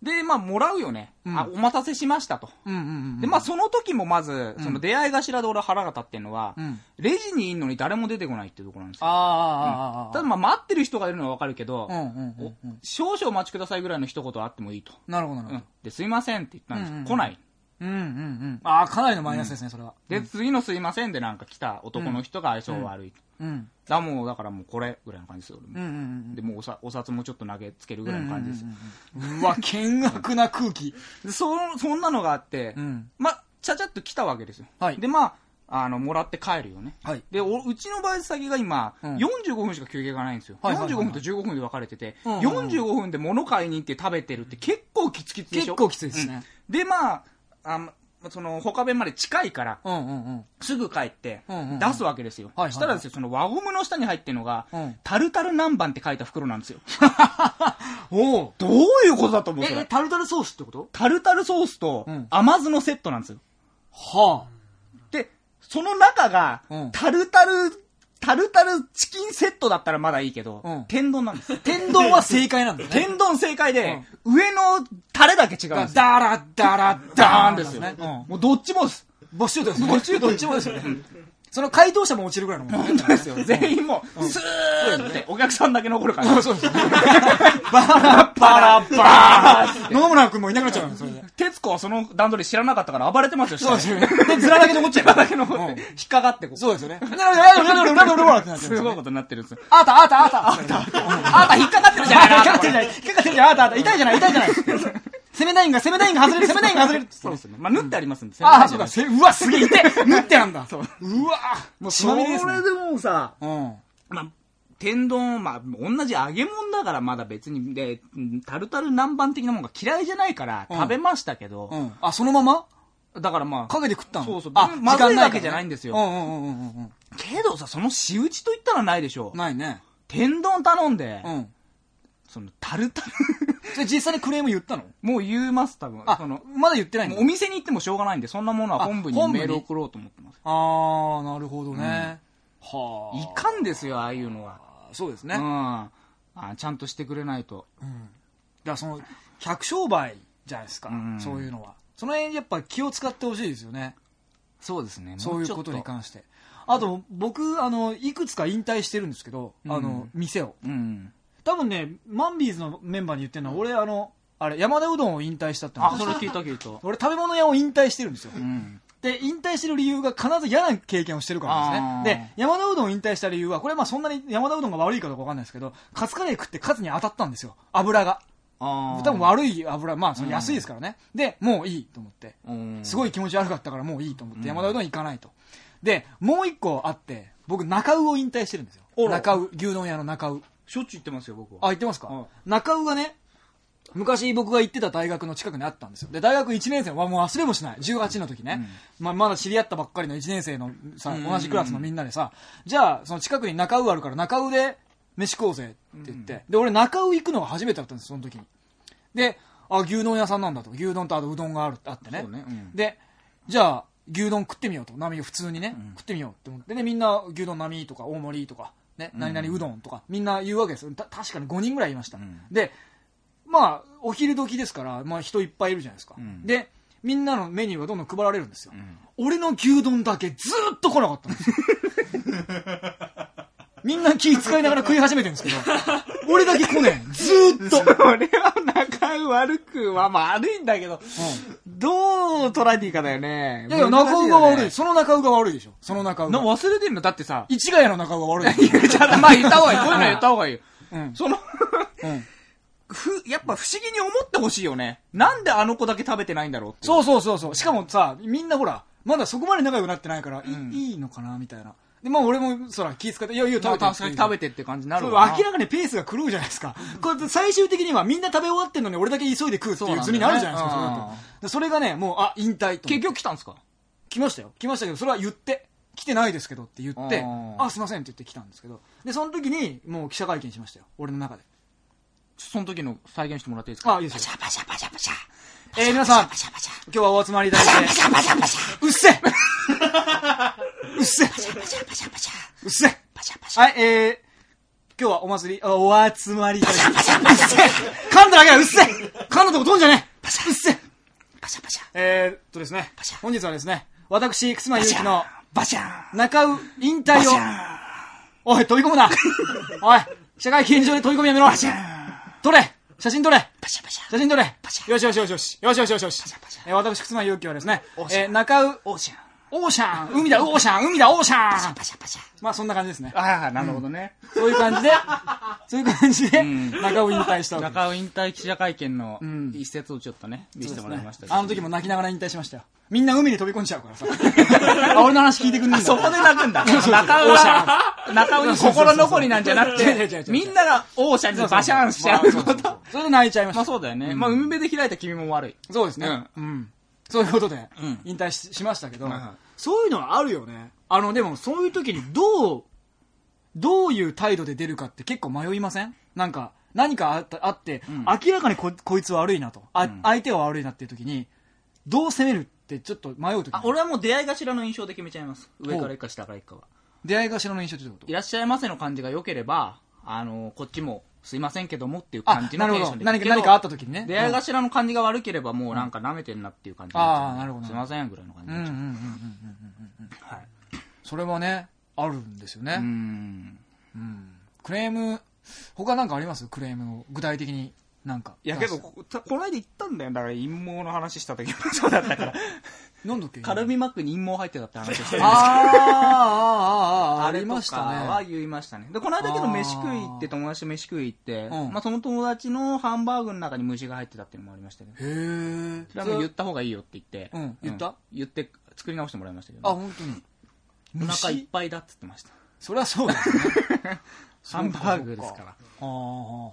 で、まあ、もらうよね。うんあ、お待たせしましたと。うんうんうん。で、まあ、その時もまず、うんその出会い頭で俺は腹が立ってるのは、うん。レジにいんのに誰も出てこないっていうところなんですよ。ああ、ああ、ああ。ただ、まあ、待ってる人がいるのはわかるけど、うんうんうんうん。少々お待ちくださいぐらいの一言あってもいいと。なるほどなるほうん。で、すいませんって言ったんですよ。うんうん来ない。ど。うんうんうん。ああ、かなりのマイナスですね、それは。で、次のすいませんでなんか来た男の人が相性悪いと。うん。だもう、だからもうこれぐらいの感じですよ。俺もうんうんうん。で、もうおさお札もちょっと投げつけるぐらいの感じです。うんうんうん。うわ、険悪な空気。でそそんなのがあって、うん。まあ、ちゃちゃっと来たわけですよ。はいで、まあ、あの、もらって帰るよね。はい。で、おうちのバイト先が今、うん45分しか休憩がないんですよ。はいはいはいはい45分と15分で分かれてて、うんうんうん45分で物買いに行って食べてるって結構きつきつでしょ結構きついですね。うんで、まあ、あまその、他弁まで近いから、うんうんうん。すぐ帰って出すわけですよ。はいはいはい。したらですよ、その輪ゴムの下に入ってるのが、うん。タルタル南蛮って書いた袋なんですよ。おおどういうことだと思うそえ、タルタルソースってこと？タルタルソースとうん。甘酢のセットなんですよ。はで、その中がうん、タルタル、タルタルチキンセットだったらまだいいけど、うん天丼なんです。あ。天丼は正解なんだね。天丼正解で、上のタレだけ違うんですよ。ダラダラダダーンですよ。ね。うん。もうどっちもです。ボッシュートですね。ボッシュートどっちもですよね。その回答者も落ちるぐらいのもん、本当ですよ。全員もう、スーって、お客さんだけ残るから。そうですね。バラバラバー野々村君もいなくなっちゃう、それで。徹子はその段取り知らなかったから暴れてますよ、そうですね。で、ずらだけ残っちゃう。ずらだけ残って、引っかかってこう。そうですよね。な、な、な、な、な、すごいことになってるんですあーた、あーた、あーた。あーた、引っかかってるじゃ引っかかってるじゃ、引っかかってるじゃ、あーた、あーた、痛いじゃない、痛いじゃない。攻めダインが、攻めダインが外れる、攻めダインが外れる。そうですね。まあ、縫ってありますんで。ああ、そうか。せうわ、すげえ、痛い。縫ってあんだ。そう。うわもうそれでもうさ、うん。まあ、天丼、まあ、同じ揚げ物だからまだ別に、で、うんタルタル南蛮的なものが嫌いじゃないからうん食べましたけど、うん。あ、そのまま？だからまあ、影で食ったのそうそうあ、まずいわけじゃないんですようんうんうんうんうんけどさ、その仕打ちと言ったらないでしょうん。。ないね。天丼頼んで、うん。そのタルタル、それ実際にクレーム言ったの？もう言います、多分。あその、まだ言ってないんお。店に行ってもしょうがないんで、そんなものはあ本部にメール送ろうと思ってます。あー、なるほどね。はいあ。かんですよ、ああいうのは。そうですね。うん。あちゃんとしてくれないと。うん。だからその、客商売じゃないですかうん。そういうのは。その辺やっぱ気を使ってほしいですよね。そうですね。そういうことに関して。あと、僕、あの、いくつか引退してるんですけど、うんあの、店を。とうん。多分ね、マンビーズのメンバーに言ってるのは、俺、あの、あれ、山田うどんを引退したってあ、話それ聞いた聞いた。俺食べ物屋を引退してるんですよ。うん。で、引退してる理由が必ず嫌な経験をしてるからですね。で、山田うどんを引退した理由は、これまあそんなに山田うどんが悪いかどうかわかんないですけど、カツカレー食ってカツに当たったんですよ。油が。あ多分悪い油、まあその安いですからね。で、もういいと思って。うん。すごい気持ち悪かったからもういいと思って、山田うどん行かないと。で、もう一個あって、僕中尾を引退してるんですよ。中尾、牛丼屋の中尾。しょっちゅう行ってますよ、僕は。あ、行ってますか、はい中尾がね、昔僕が行ってた大学の近くにあったんですよ。で、大学1年生はもう忘れもしない。18の時ね。まあ、まだ知り合ったばっかりの1年生のさ、うん同じクラスのみんなでさ、じゃあ、その近くに中尾あるから中尾で飯食おうぜって言って。で、俺中尾行くのが初めてだったんです、その時に。で、あ、牛丼屋さんなんだと。牛丼とあとうどんがあるあってね。ねうんで、じゃあ、牛丼食ってみようと。波を普通にね、食ってみようって思って。で、みんな牛丼波とか大盛りとか、ね、何々うどんとか、みんな言うわけですよ。た確かに5人ぐらいいました。んで、まあ、お昼時ですから、まあ人いっぱいいるじゃないですか。んで、みんなのメニューがどんどん配られるんですよ。ん俺の牛丼だけずーっと来なかったんですよ。みんな気使いながら食い始めてるんですけど、俺だけ来ねえ。ずーっと。俺は仲悪くは、まあ悪いんだけど、どう捉えていいかだよね。いやいや、中尾が悪い。い。その中尾が悪いでしょ。その中尾なが。忘れてんの？だってさ、市ヶ谷の中尾が悪い。ちゃんとまあ言った方がいい。こういうの言った方がいいよ。うん。その、うん。ふ、やっぱ不思議に思ってほしいよね。なんであの子だけ食べてないんだろう。そうそうそうそう。しかもさ、みんなほら、まだそこまで仲良くなってないから、いいのかなみたいな。で、まあ俺も、そら、気遣って、いやいや、食べて食べて。てって感じになるな。明らかにペースが狂うじゃないですか。これ最終的にはみんな食べ終わってんのに俺だけ急いで食うっていう図になるじゃないですか、そねそれだとでそれがね、もう、あ、引退と。結局来たんですか？来ましたよ。来ましたけど、それは言って、来てないですけどって言ってあ、すいませんって言って来たんですけど、で、その時に、もう記者会見しましたよ。俺の中で。その時の再現してもらっていいですか？あ、いいですよ。パシャパシャパシャ。えー、皆さん、今日はお集まりいただいて、うっせうっせうっせはい、えー、今日はお祭り、あお集まりいただいて、うっせ噛んだだけだ、うっせ噛んだとこ飛んじゃねえ。うっせえ。ーっとですね、本日はですね、私、楠間祐希の、バシャン。中尾引退を、おい、飛び込むな。おい、社会見上で飛び込みやめろ。撮れ。写真撮れ。写真撮れ。よしよしよしよし。よしよしよしよし。えー私、楠間祐希はですね、えー中尾、オーシャン。オーシャン海だ、オーシャン海だ、オーシャンまあ、そんな感じですね。ああ、なるほどね。そういう感じで、そういう感じで、ん中尾引退した。中尾引退記者会見のん一節をちょっとね、見せてもらいましたけどあの時も泣きながら引退しましたよ。みんな海に飛び込んじゃうからさ。あ、俺の話聞いてくんねえんだ。そこで泣くんだ。中尾中尾に心残りなんじゃなくて、みんながオーシャンにバシャンしちゃうこと。それで泣いちゃいました。まあそうだよね。まあ海辺で開いた君も悪い。そうですね。うん。そういうことでうん、引退ししましたけどそういうのはあるよね。あの、でも、そういう時にどう、どういう態度で出るかって結構迷いません？なんか、何かあったあって、ん。明らかにここいつ悪いなと、あん。相手は悪いなっていう時に、どう攻めるってちょっと迷う時あ、俺はもう出会い頭の印象で決めちゃいます。上から行くか下から行くかは。出会い頭の印象ってどういうこと？いらっしゃいませの感じが良ければ、あの、こっちもすいませんけどもっていう感あ、じ。のテンションで。何か、何かあった時にね。出会いうん頭の感じが悪ければもうなんか舐めてんなっていう感じあーなるほどすいませんぐらいの感じうんうんうんうんうん。はい。それはね、あるんですよね。うーん。うんクレーム、他なんかあります？クレームを具体的になんか。いやけど、こここの間言ったんだよ。だから陰謀の話した時も そうだったから。なんだっけ？カルビマックに陰謀入ってたって話をしてるんですけどあーあー、あーあー、ああれとりましたね。かは言いましたね。で、この間けど飯食い行って、友達と飯食い行って、うんまあその友達のハンバーグの中に虫が入ってたっていうのもありましたけど、へえ。それは言った方がいいよって言って、うん言った？言って作り直してもらいましたけあ、ど、本当に。お腹いっ虫ぱいだっつってました。そりゃそうですね。ハンバーグですから。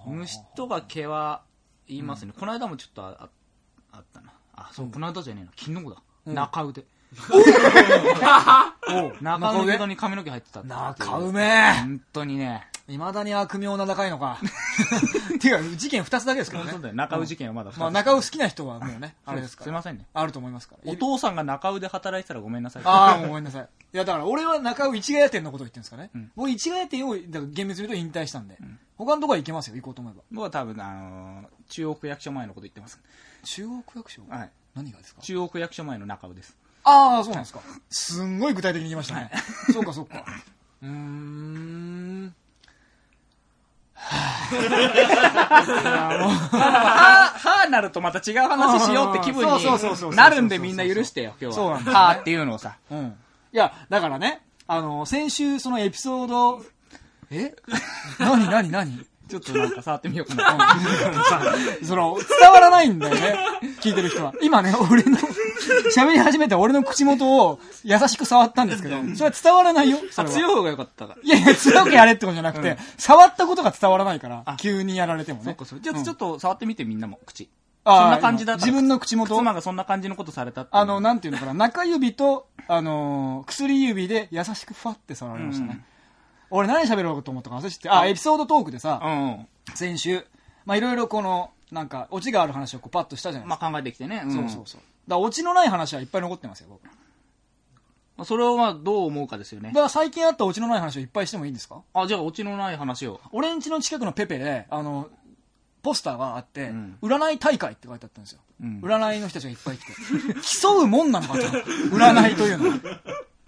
虫とか毛は言いますね。この間もちょっとあああったな。あ、そう、この間じゃねえな。昨日だ。うん中腕。中腕に髪の毛入ってたっていう中梅本当にね。いまだに悪名名高いのか。ていうか、事件二つだけですけどね。そうだよ。中尾事件はまだ二つまあ、中尾好きな人はもうね、あれですから。すいませんね。あると思いますから。お父さんが中尾で働いてたらごめんなさい。ああ、もうごめんなさい。いや、だから俺は中尾市ヶ谷店のことを言ってるんですかね。ん僕市ヶ谷店を、だから厳密に言うと引退したんで。他のとこは行けますよ、行こうと思えば。僕は多分、あのー中央区役所前のこと言ってます。中央区役所？はい。何がですか？中央区役所前の中尾です。ああ、そうなんですか。すんごい具体的に言いましたね。そうか、そうか。うーん。ははぁ、はぁなるとまた違う話しようって気分になるんでみんな許してよ、今日は。はぁっていうのをさ。うん。いや、だからね、あの、先週そのエピソード、え？何 何何？ちょっとなんか触ってみようかな。さ、その、伝わらないんだよね。聞いてる人は。今ね、俺の、喋り始めて俺の口元を優しく触ったんですけど、それは伝わらないよ。それは強い方が良かったから。いやいや、強くやれってことじゃなくて、触ったことが伝わらないから、急にやられてもねそっか。そっか。じゃあちょっと触ってみてみんなも、口。そんな感じだった自分の口元？妻がそんな感じのことされたあの、なんていうのかな、中指と、あのー薬指で優しくファって触られましたね。うん俺何喋ろうと思ったか忘れてて、あ、エピソードトークでさ、うん。先週、まあいろいろこの、なんか、オチがある話をこうパッとしたじゃないですか。まあ考えてきてね。んそうそうそう。だからオチのない話はいっぱい残ってますよ、僕。だまあそれをまあどう思うかですよね。から最近あったオチのない話をいっぱいしてもいいんですか？あ、じゃあオチのない話を。俺ん家の近くのペペで、あの、ポスターがあって、ん占い大会って書いてあったんですよ。うん占いの人たちがいっぱい来て。競うもんなのかと。占いというのは。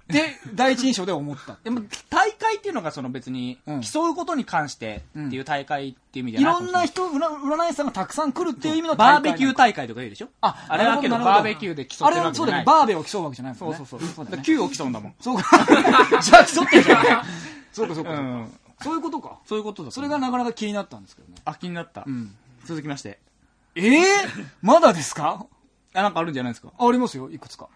で、第一印象で思った。でも大会っていうのがその別にうん競うことに関してっていう大会っていう意味じゃいないろんな人、占占い師さんがたくさん来るっていう意味のバーベキュー大会とか言うでしょ？ああれはけどバーベキューで競ってるあれはそうだね、わけじゃない。バーベを競うわけじゃないもんね。そうそうそう。そうだね。だから球を競うんだもん。そうか。じゃあ競ってるじゃん。そうかそうか。うん。そういうことか。そういうことだとそれがなかなか気になったんですけどね。あ、気になった。ん続きまして。ええまだですか？あ、なんかあるんじゃないですか？ありますよ、いくつか。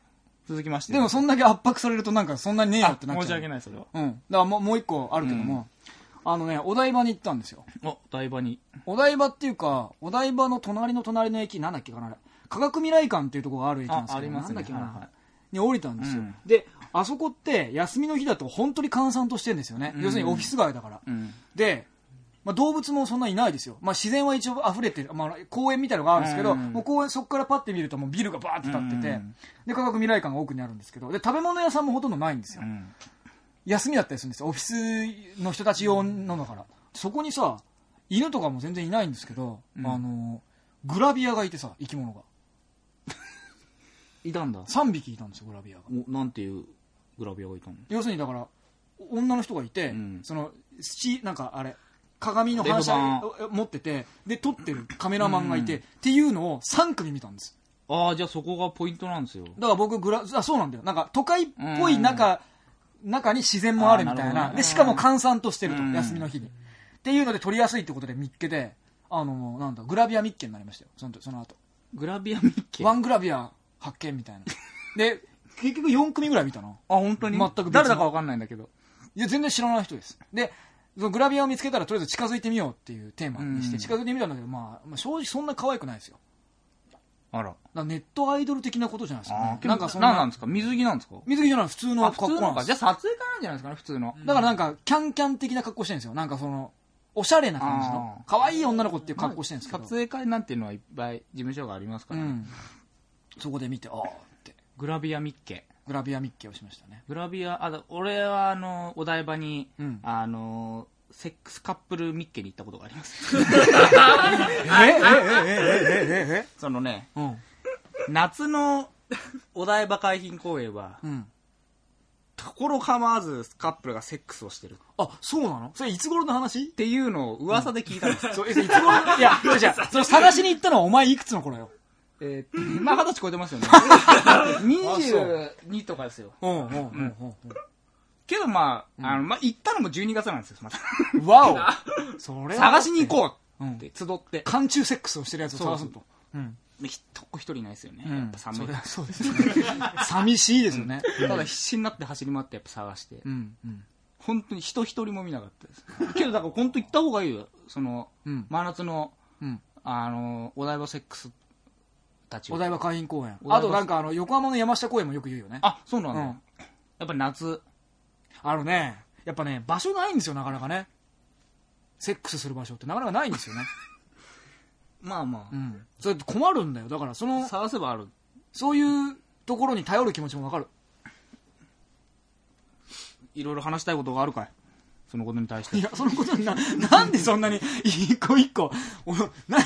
続きまして。でもそんだけ圧迫されるとなんかそんなにねえよあってなっちゃう。申し訳ない、それは。うん。だからもうもう一個あるけども、あのね、お台場に行ったんですよ。お、台場に。お台場っていうか、お台場の隣の隣の駅、なんだっけかな科学未来館っていうところがある駅なんですけど、あありますねなんだっけかな、はいはいに降りたんですよ、うんで、あそこって休みの日だと本当に閑散としてるんですよね。うん要するにオフィス街だから。うん。で、まあ、動物もそんないないですよ。まあ、自然は一応溢れてる、まあ、公園みたいなのがあるんですけど、うんもう公園、そこからパッて見るともうビルがバーって立ってて、うんで、科学未来館が奥にあるんですけど、で、食べ物屋さんもほとんどないんですよ。うん。休みだったりするんですよ。オフィスの人たち用のだから。そこにさ、犬とかも全然いないんですけど、うんあの、グラビアがいてさ、生き物が。いたんだ。3匹いたんですよ、グラビアが。お、なんていうグラビアがいたの？要するにだから、女の人がいて、うんその、スなんかあれ、鏡の反射持ってて、で、撮ってるカメラマンがいて、っていうのを3組見たんです。ああ、じゃあそこがポイントなんですよ。だから僕グラ、あ、そうなんだよ。なんか都会っぽい中、中に自然もあるみたいな。なねで、しかも閑散としてると、うん休みの日に。っていうので撮りやすいってことで見っけで、あの、なんだ、グラビア密見になりましたよ。そのその後。グラビア密見。ワングラビア発見みたいな。で、結局4組ぐらい見たの。あ、本当に？全く誰だかわかんないんだけど。いや、全然知らない人です。で、そのグラビアを見つけたらとりあえず近づいてみようっていうテーマにして、うん近づいてみたんだけど、まあ、まあ正直そんな可愛くないですよ。あら。ネットアイドル的なことじゃないですか、ね。なんかそんな、何なんですか？水着なんですか？水着じゃない、普通のあ、格。好なんですじゃあ撮影会なんじゃないですかね、普通の。だからなんか、キャンキャン的な格好してるんですよ。なんかその、おしゃれな感じの可愛い女の子っていう格好してるんですけど。撮影会なんていうのはいっぱい事務所がありますから。うん。そこで見て、ああって、グラビア密見。グラビアミッケをしましたね。グラビアあ俺はあのお台場に、うん、あのセックスカップルミッケに行ったことがあります。ええええええ そのね、うん、夏のお台場海浜公園は、うん、ところ構わずカップルがセックスをしてる。あそうなの？それいつ頃の話？っていうのを噂で聞いたんです、うん、いつ頃？いやじゃあ探しに行ったのはお前いくつの頃よ？えー、まあ二十歳超えてますよね。22とかですよ。うん、うん、うん、けどまあ、あの、まあ、行ったのも12月なんですよ、また。うん。わお。それは探しに行こううんって、集って。寒中セックスをしてるやつを探すと。うん。でひとっこ一人いないですよね。うんやっぱ寒いそうですね。寂しいですよね。ただ必死になって走り回ってやっぱ探して。うん、うん。本当に人一人も見なかったです。けどだから本当行った方がいいよ。その、うん真夏の、うん。あの、お台場セックスたちをお台場海浜公園。あとなんかあの、横浜の山下公園もよく言うよね。あ、そうなんだ。うんやっぱ夏。あのね、やっぱね、場所ないんですよ、なかなかね。セックスする場所ってなかなかないんですよね。まあまうん。それ困るんだよ。だからそあ、の、探せばある。そういうところに頼る気持ちもわかる。いろいろ話したいことがあるかい？そのことに対して。いや、そのことにな、なんでそんなに、一個一個、おな、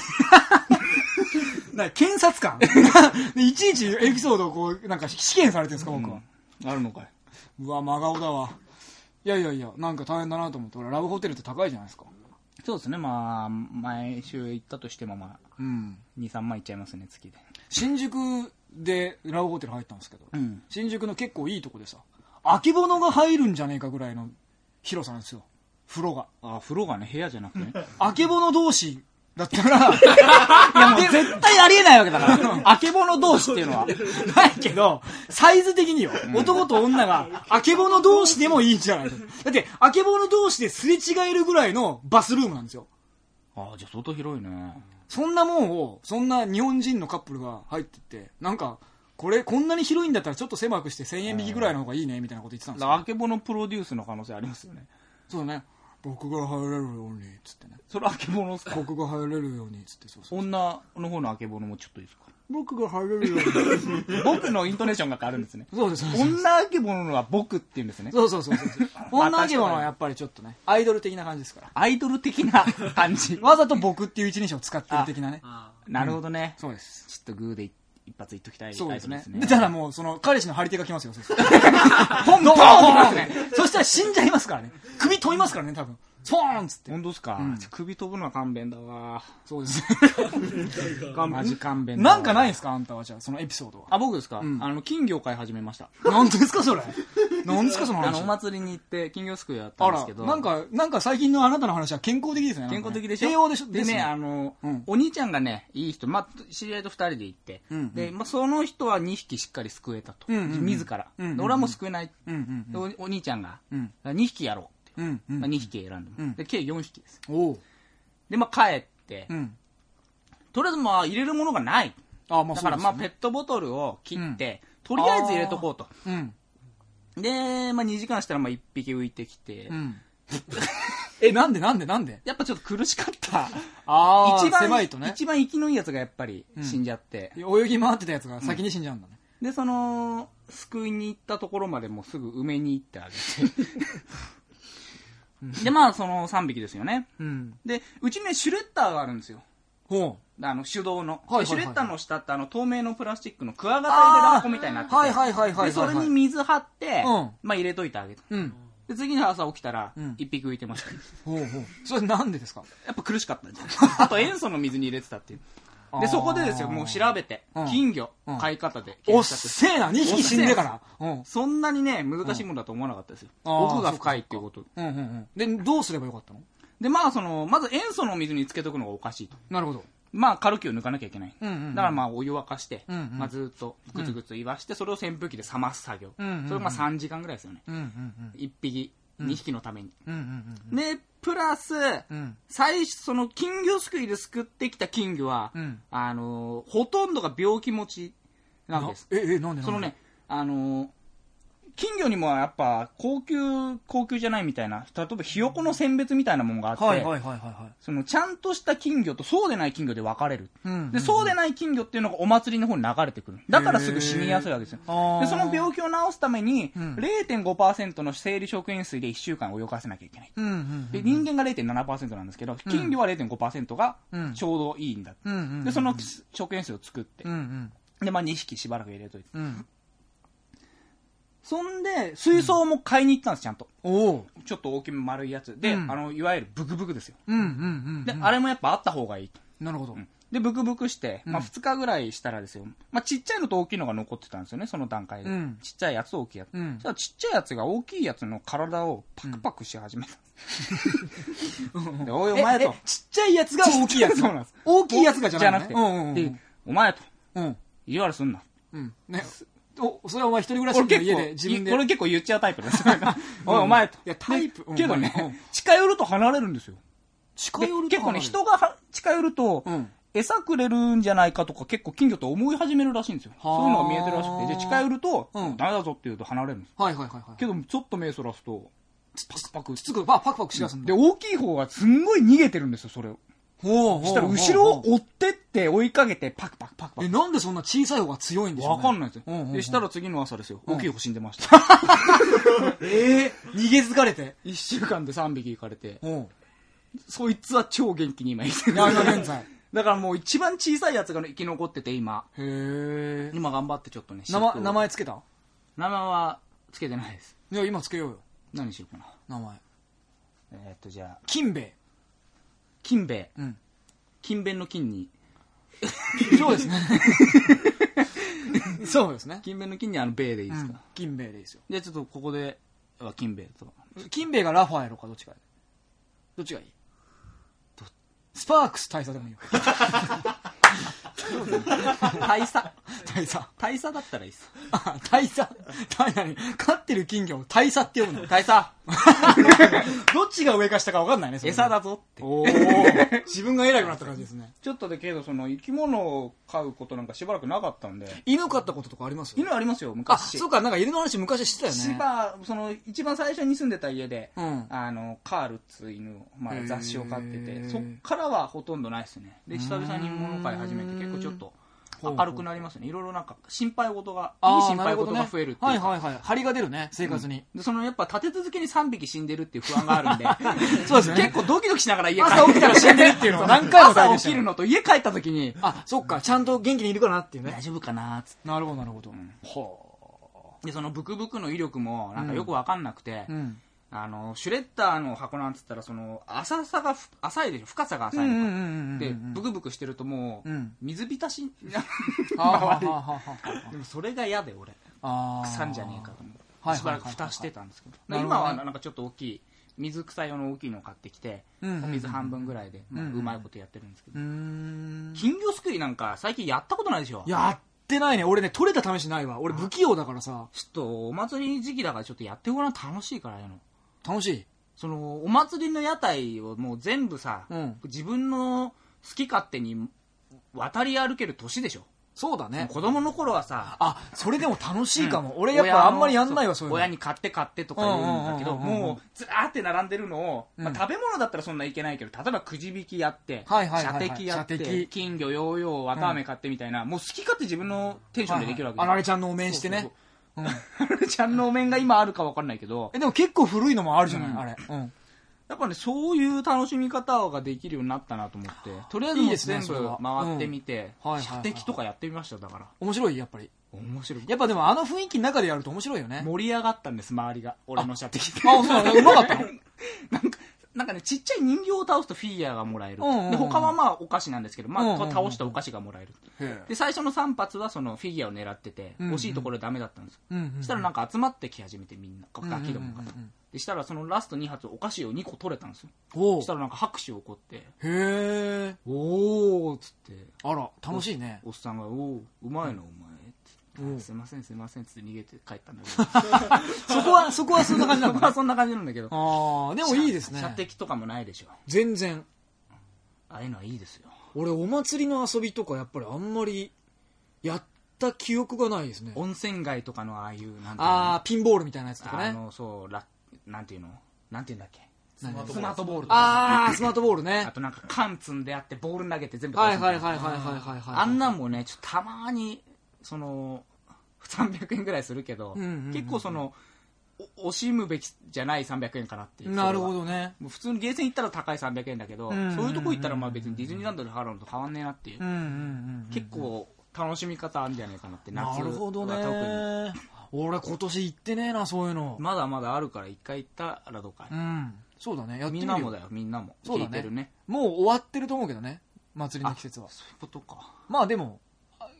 な、検察官？でいちいちエピソードをこう、なんか試験されてるんですか、僕は。あるのかい。うわ、真顔だわ。いやいやいや、なんか大変だなと思って、俺、ラブホテルって高いじゃないですか。そうですね、まあ、毎週行ったとしても、まあ、うん。2、3万いっちゃいますね、月で。新宿でラブホテル入ったんですけど、うん。新宿の結構いいとこでさ、あけぼのが入るんじゃねえかぐらいの広さなんですよ。風呂が。あ、風呂がね、部屋じゃなくてね。あけぼの同士だったら、いや、もう絶対ありえないわけだから。あけぼの同士っていうのは。ないけど、サイズ的によ、男と女が、あけぼの同士でもいいんじゃないだって、あけぼの同士ですれ違えるぐらいのバスルームなんですよ。あじゃあ相当広いね。そんなもんを、そんな日本人のカップルが入ってって、なんか、これ、こんなに広いんだったらちょっと狭くして1000円引きぐらいの方がいいね、みたいなこと言ってたんですよ。あけぼのプロデュースの可能性ありますよね。そうね。僕が入れるように、つってね。それあけぼのっすか？僕が入れるように、つって、そうそう。女の方のあけぼのもちょっといいですか？僕が入れるように。僕のイントネーションが変わるんですね。そうです、そうです。女あけぼのは僕って言うんですね。そうそうそうそう。女あけぼのはやっぱりちょっとね、アイドル的な感じですから。アイドル的な感じ。わざと僕っていう一人称を使ってる的なね。なるほどね。そうです。ちょっとグーで一発言っときたいそうですねタイプ。だからもう、その、彼氏の張り手が来ますよ。そしたら死んじゃいますからね。首飛びますからね、多分。スポーンっつって。本当ですか、ん首飛ぶのは勘弁だわ。そうです。マジ勘弁なんかないんですか？あんたはじゃあ、そのエピソードは。あ、僕ですか、んあの、金魚会始めました。なんですか、それ？なんですか、そのあの、話お。祭りに行って金魚すくいやったんですけ、ど。なんか、なんか最近のあなたの話は健康的ですね。健康的でしょ？栄養でしょ？でね、すあの、うんお兄ちゃんがね、いい人、まあ、知り合いと二人で行って、うんうんで、まあ、その人は2匹しっかりすくえたと。うんうんうん自ら、うんうんうんで俺はもうすくえない。うんうんでおお兄ちゃんが、うん。2匹やろう。うん。うん。まあ、2匹選んでも、うんで、計4匹です。おう。で、まあ、帰って、うん。とりあえずまあ、入れるものがない。あ、まあだからまあ。ペットボトルを切って、とりあえず入れとこうと。うん。で、まあ、2時間したらまあ、1匹浮いてきて、うん。え、なんでなんでなんで？やっぱちょっと苦しかった。あ一番、狭いとね。一番生きのいいやつがやっぱり死んじゃって。泳ぎ回ってたやつが先に死んじゃうんだね。で、その、救いに行ったところまでもうすぐ埋めに行ってあげて。で、まあ、その3匹ですよね。うん。で、うちね、シュレッダーがあるんですよ。ほあの、手動の。はいはいはいでシュレッダーの下ってあの、透明のプラスチックのクワガタ入れラッコみたいになってて。はいはいはいはいで、それに水張って、うんまあ入れといてあげた。う。うん。で、次の朝起きたらうん、一匹浮いてました。ほうほう。それなんでですか？やっぱ苦しかったんじゃないあと塩素の水に入れてたっていう。で、そこでですよ、もう調べてうん、金魚うん、飼い方でおっ検索せえな、2匹死んでから。うん。そんなにね、難しいものだと思わなかったですよ。うんあー奥が深いっていうこと。うんうんうん。で、どうすればよかったの？で、まあ、その、まず塩素の水につけとくのがおかしいと。なるほど。まあ、カルキを抜かなきゃいけない。うんうんうんだからまあ、お湯沸かして、うんうんまあ、ずっとグツグツ言わして、それを扇風機で冷ます作業。うんうんうんそれがまあ3時間ぐらいですよね。うんうん1匹、2匹のために。で、プラス、うん。最初、その金魚すくいですくってきた金魚は、うんあのーほとんどが病気持ちなんです。え、え、なんで？そのね、あのー金魚にもやっぱ高級、高級じゃないみたいな、例えばひよこの選別みたいなものがあって、はいはいはいはいはい。そのちゃんとした金魚とそうでない金魚で分かれる。うんで、そうでない金魚っていうのがお祭りの方に流れてくる。だからすぐ死にやすいわけですよ。で、その病気を治すために、うん0.5%の生理食塩水で1週間泳がせなきゃいけない。うんうん。で、人間が0.7%なんですけど、金魚は0.5%がうんちょうどいいんだ。うんうんうん。で、その食塩水を作ってうんう、ん。で、まあ2匹しばらく入れといて。うん。そんで、水槽も買いに行ったんです、ちゃんと。おお。ちょっと大きめ丸いやつ。で、うんあの、いわゆるブクブクですよ。うんうんうん。で、あれもやっぱあった方がいいと。なるほど。で、ブクブクして、まあうん2日ぐらいしたらですよ。まあちっちゃいのと大きいのが残ってたんですよね、その段階で。うんちっちゃいやつと大きいやつ。うんそしたらちっちゃいやつが大きいやつの体をパクパクし始めた。で おいお前と。ちっちゃいやつが大きいやつ。そうなんです。大きいやつがじゃないじゃなくて。うんうんうんで、お前と、うん。意地悪すんな。うん。ね。お、それはお前一人暮らしの家で自分で。これ結構言っちゃうタイプです。おい、お前と。いやタイプけどね、うん近寄ると離れるんですよ。近寄るとで結構ね、人がは近寄ると、うん餌くれるんじゃないかとか結構金魚って思い始めるらしいんですよ。はあそういうのが見えてるらしくて。で、近寄ると、うんダメだぞって言うと離れるんです。はいはいはいはい。けど、ちょっと目そらすと、パクパク。つつく、パパクパクしだすんだ。で、大きい方がすんごい逃げてるんですよ、それを。そしたら後ろを追ってって追いかけて、パクパクパクパえ、ク。なんでそんな小さい方が強いんでしょうわかんないですよ。で、したら次の朝ですよ。うん大きい方死んでました。ええ逃げ疲れて。一週間で3匹行かれて、うん。そいつは超元気に今生きてる。今現在。だからもう一番小さいやつが生き残ってて今。へえ。今頑張ってちょっとね。名前、名前つけた？名前はつけてないです。いや、今つけようよ。何しようかな。名前。えーっと、じゃあ、金兵衛。金兵衛うん。勤勉の金に そうですね。そうですね。勤勉の金にあの米でいいですか、うん金兵衛でいいですよ。じゃあちょっとここであ金兵衛と金兵衛がラファエロかどっちかでどっちがいい？スパークス大佐でもいいよ。大佐大佐。大佐だったらいいっすあ、大佐。大飼ってる金魚を大佐って呼ぶの？大佐 どっちが上か下か分かんないね、餌だぞって。おー。自分が偉くなった感じですね。ちょっとでけどその生き物を飼うことなんかしばらくなかったんで。犬飼ったこととかあります？犬ありますよあ、昔。そうか、なんか犬の話昔してたよね。芝その一番最初に住んでた家で、うん。あのカールっつう犬を、まあ雑誌を飼っててそっからはほとんどないですね。で久々に物飼い始めて結構ちょっと明るくなりますね。いろいろなんか心配事がいい心配事が増えるっていうか。はいはいはい。張りが出るね、生活に。でそのやっぱ立て続けに3匹死んでるっていう不安があるんで。そうです。ね結構ドキドキしながら家帰朝起きたら死んでるっていうのを何回も朝起きるのと家帰った時にあ、そっか、ちゃんと元気にいるかなっていうね。大。丈夫かなっつって。なるほど、なるほど。ん。はでそのブクブクの威力もなんかよくわかんなくて、あ。うん。あのシュレッダーの箱なんつったらその浅さがふ浅いでしょ？深さが浅いのか、んでブクブクしてるともう、うん。水浸しになる。でもそれが嫌で俺。腐んじゃねえかと思って、はいしばらく蓋してたんですけど、今はなんかちょっと大きい水草用の大きいのを買ってきて、お水半分ぐらいで、まあうまいことやってるんですけど。金魚すくいなんか最近やったことないでしょ？やってないね。俺ね、取れた試しないわ。俺不器用だからさ。ちょっとお祭り時期だからちょっとやってごらん。楽しいからやの楽しい。そのお祭りの屋台をもう全部さ、うん。自分の好き勝手に渡り歩ける年でしょ。そうだね。子供の頃はさあ、それでも楽しいかも。俺やっぱあんまりやんないわ、そういうの。親に買って買ってとか言うんだけどうんうんうんうんうん。もうずらーって並んでるのを、まあ、うん食べ物だったらそんないけないけど例えばくじ引きやって、はいはいはいはい。射的やって金魚ヨーヨー綿あめ買ってみたいな、もう好き勝手自分のテンションでできるわけあられちゃんのお面してね。うん。ちゃん。のお面が今あるか分かん。ないけどえ、でも結構古いのもあるじゃない、うん。あれ。うん。やっぱねそういう楽しみ方ができるようになったなと思ってとりあえず全部回ってみて、射的とかやってみましただから面白い、やっぱり。面白いやっぱでもあの雰囲気の中でやると面白いよね。盛り上がったん。です周りが俺の射的あ、そうなのうまかったのなん。か、なんかね、ちっちゃい人形を倒すとフィギュアがもらえる。うんうんうんで、他はまあお菓子なんですけど、まあ、うんうんうん倒したお菓子がもらえる。で、最初の3発はそのフィギュアを狙ってて、うんうん惜しいところでダメだったんですよ。うんうんうんそしたらなんか集まってき始めてみんな、ガキどもが。でしたらそのラスト2発お菓子を2個取れたんですよ。おそしたらなんか拍手を起こって、へえ。おーっつって、あら、楽しいね。おっさんが、おー、うまいな、お前。うんすいません、すいません、つって逃げて帰ったんだけど。そこは、そこはそんな感じなのか そこはそんな感じなんだけど。ああ、でもいいですね射。的とかもないでしょ。全然。ああいうのはいいですよ。俺、お祭りの遊びとかやっぱりあんまりやった記憶がないですね。温泉街とかのああいう、なんていうのああ、ピンボールみたいなやつとかね。あの、そう、ラなんていうの？なんていうんだっけ？スマートスマートボールとか。ああ、スマートボールねあ。となんか缶積んであってボール投げて全部はいはいはいはいはいはいはい。あんなんもね、ちょっとたまに、その、300円ぐらいするけど、うんうんうん結構その、お惜しむべきじゃない300円かなっていう。なるほど。どね。普通にゲーセン行ったら高い300円だけど、うんうんうんそういうとこ行ったらまあ別にディズニーランドで払うのと変わんねえなっていう。うんうんうん。結構楽しみ方あるんじゃないかなって、夏はなるほど特に。ね。俺今年行ってねえな、そういうの。まだまだあるから一回行ったらどうかう。ん。そうだね。やってみるよみんなもだよ、みんなも。そうだねね。もう終わってると思うけどね。祭りの季節は。そういうことか。まあでも、あ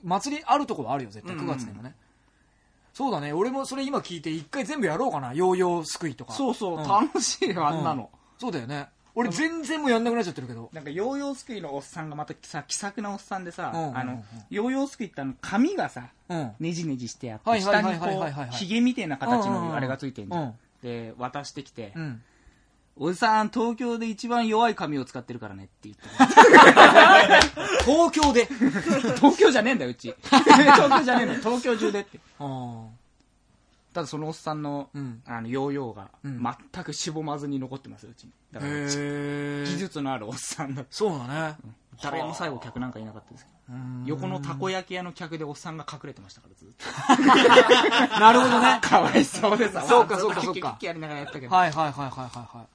祭りあるところはあるよ、絶対。うんうん9月でもね。そうだね。俺もそれ今聞いて一回全部やろうかな。ヨーヨーすくいとか。そうそう、ん楽しいよ、あんなの。そうだよね。俺全然もうやんなくなっちゃってるけど。なんかヨーヨーすくいのおっさんがまたさ気さくなおっさんでさ、うんうんうんあのヨーヨーすくいってあの紙がさうん。ねじねじしてあって、はいはいはい下にこはいはいはいうひげみたいな形うんうんうんのあれがついてるんじゃん、うんで渡してきて、うん。おじさん東京で一番弱い紙を使ってるからねって言って 東京で。東京じゃねえんだようち。東京じゃねえんだよ東京中でって。あただそのおっさんの,、うん。あのヨーヨーがうん。全くしぼまずに残ってますようちに。だあ。からへえ。技術のあるおっさんだそうだね。誰も最後客なんかいなかったですけど。うん横のたこ焼き屋の客でおっさんが隠れてましたからずっと なるほどね。かわいそうでさそうかそうかそうかやりながらやったけど、はいはいはいはいはいはい。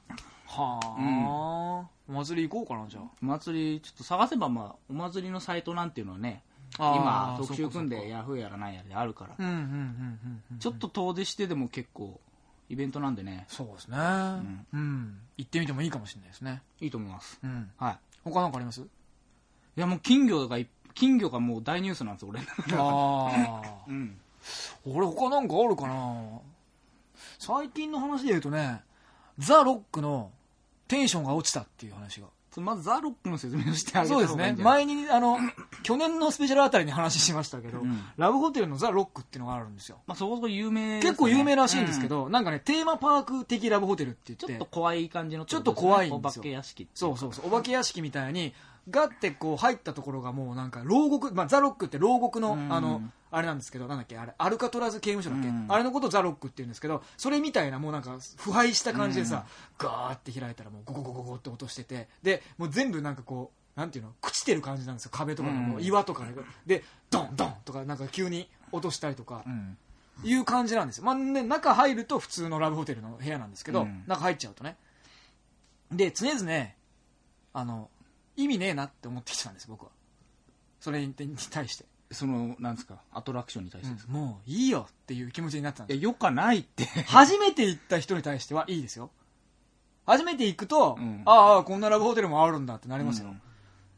はあ、お祭り行こうかな、じゃあ。お祭りちょっと探せばまあお祭りのサイトなんていうのはね今特集組んでヤフーやらなんやらであるから、うんうんうんうんうん。ちょっと遠出してでも結構イベントなんでね、そうですね。うん。行ってみてもいいかもしれないですね。いいと思います。うん。はい。他なんかあります？いや、もう金魚がい、金魚がもう大ニュースなんですよ、俺。ああ。うん。俺他なんかあるかな？最近の話で言うとね、ザ・ロックのテンションが落ちたっていう話が。まずザ・ロックの説明をしてあげたそうですね。方がいいんじゃない？前に、あの、去年のスペシャルあたりに話しましたけど、うんラブホテルのザ・ロックっていうのがあるんですよ。まあ、そこそこ有名ですね、結構有名らしいんですけうど、なんかね、テーマパーク的ラブホテルって言って、ちょっと怖い感じのちょっと怖いんですよお化け屋敷っていそうそうそう、お化け屋敷みたいに、ガッてこう入ったところがもうなんか牢獄、まあザ・ロックって牢獄の、うんあの、あれなんですけど、なんだっけ、あれ、アルカトラズ刑務所だっけ、うんあれのことをザ・ロックって言うんですけど、それみたいなもうなんか腐敗した感じでさ、ガーって開いたらもうゴゴゴゴゴって落としてて、で、もう全部なんかこう、なんていうの、朽ちてる感じなんですよ、壁とかがもううん岩とかで、で、ドンドンとかなんか急に落としたりとか、うん。いう感じなんですよ。まあね、中入ると普通のラブホテルの部屋なんですけど、うん中入っちゃうとね。で、常々ね、あの、意味ねえなって思ってきてたんです、僕は。それにに対して、その、なんですか、アトラクションに対してですか？もういいよっていう気持ちになってたんいや、です。よかないって。初めて行った人に対してはいいですよ。初めて行くと、うんああ、こんなラブホテルもあるんだってなりますよ。うん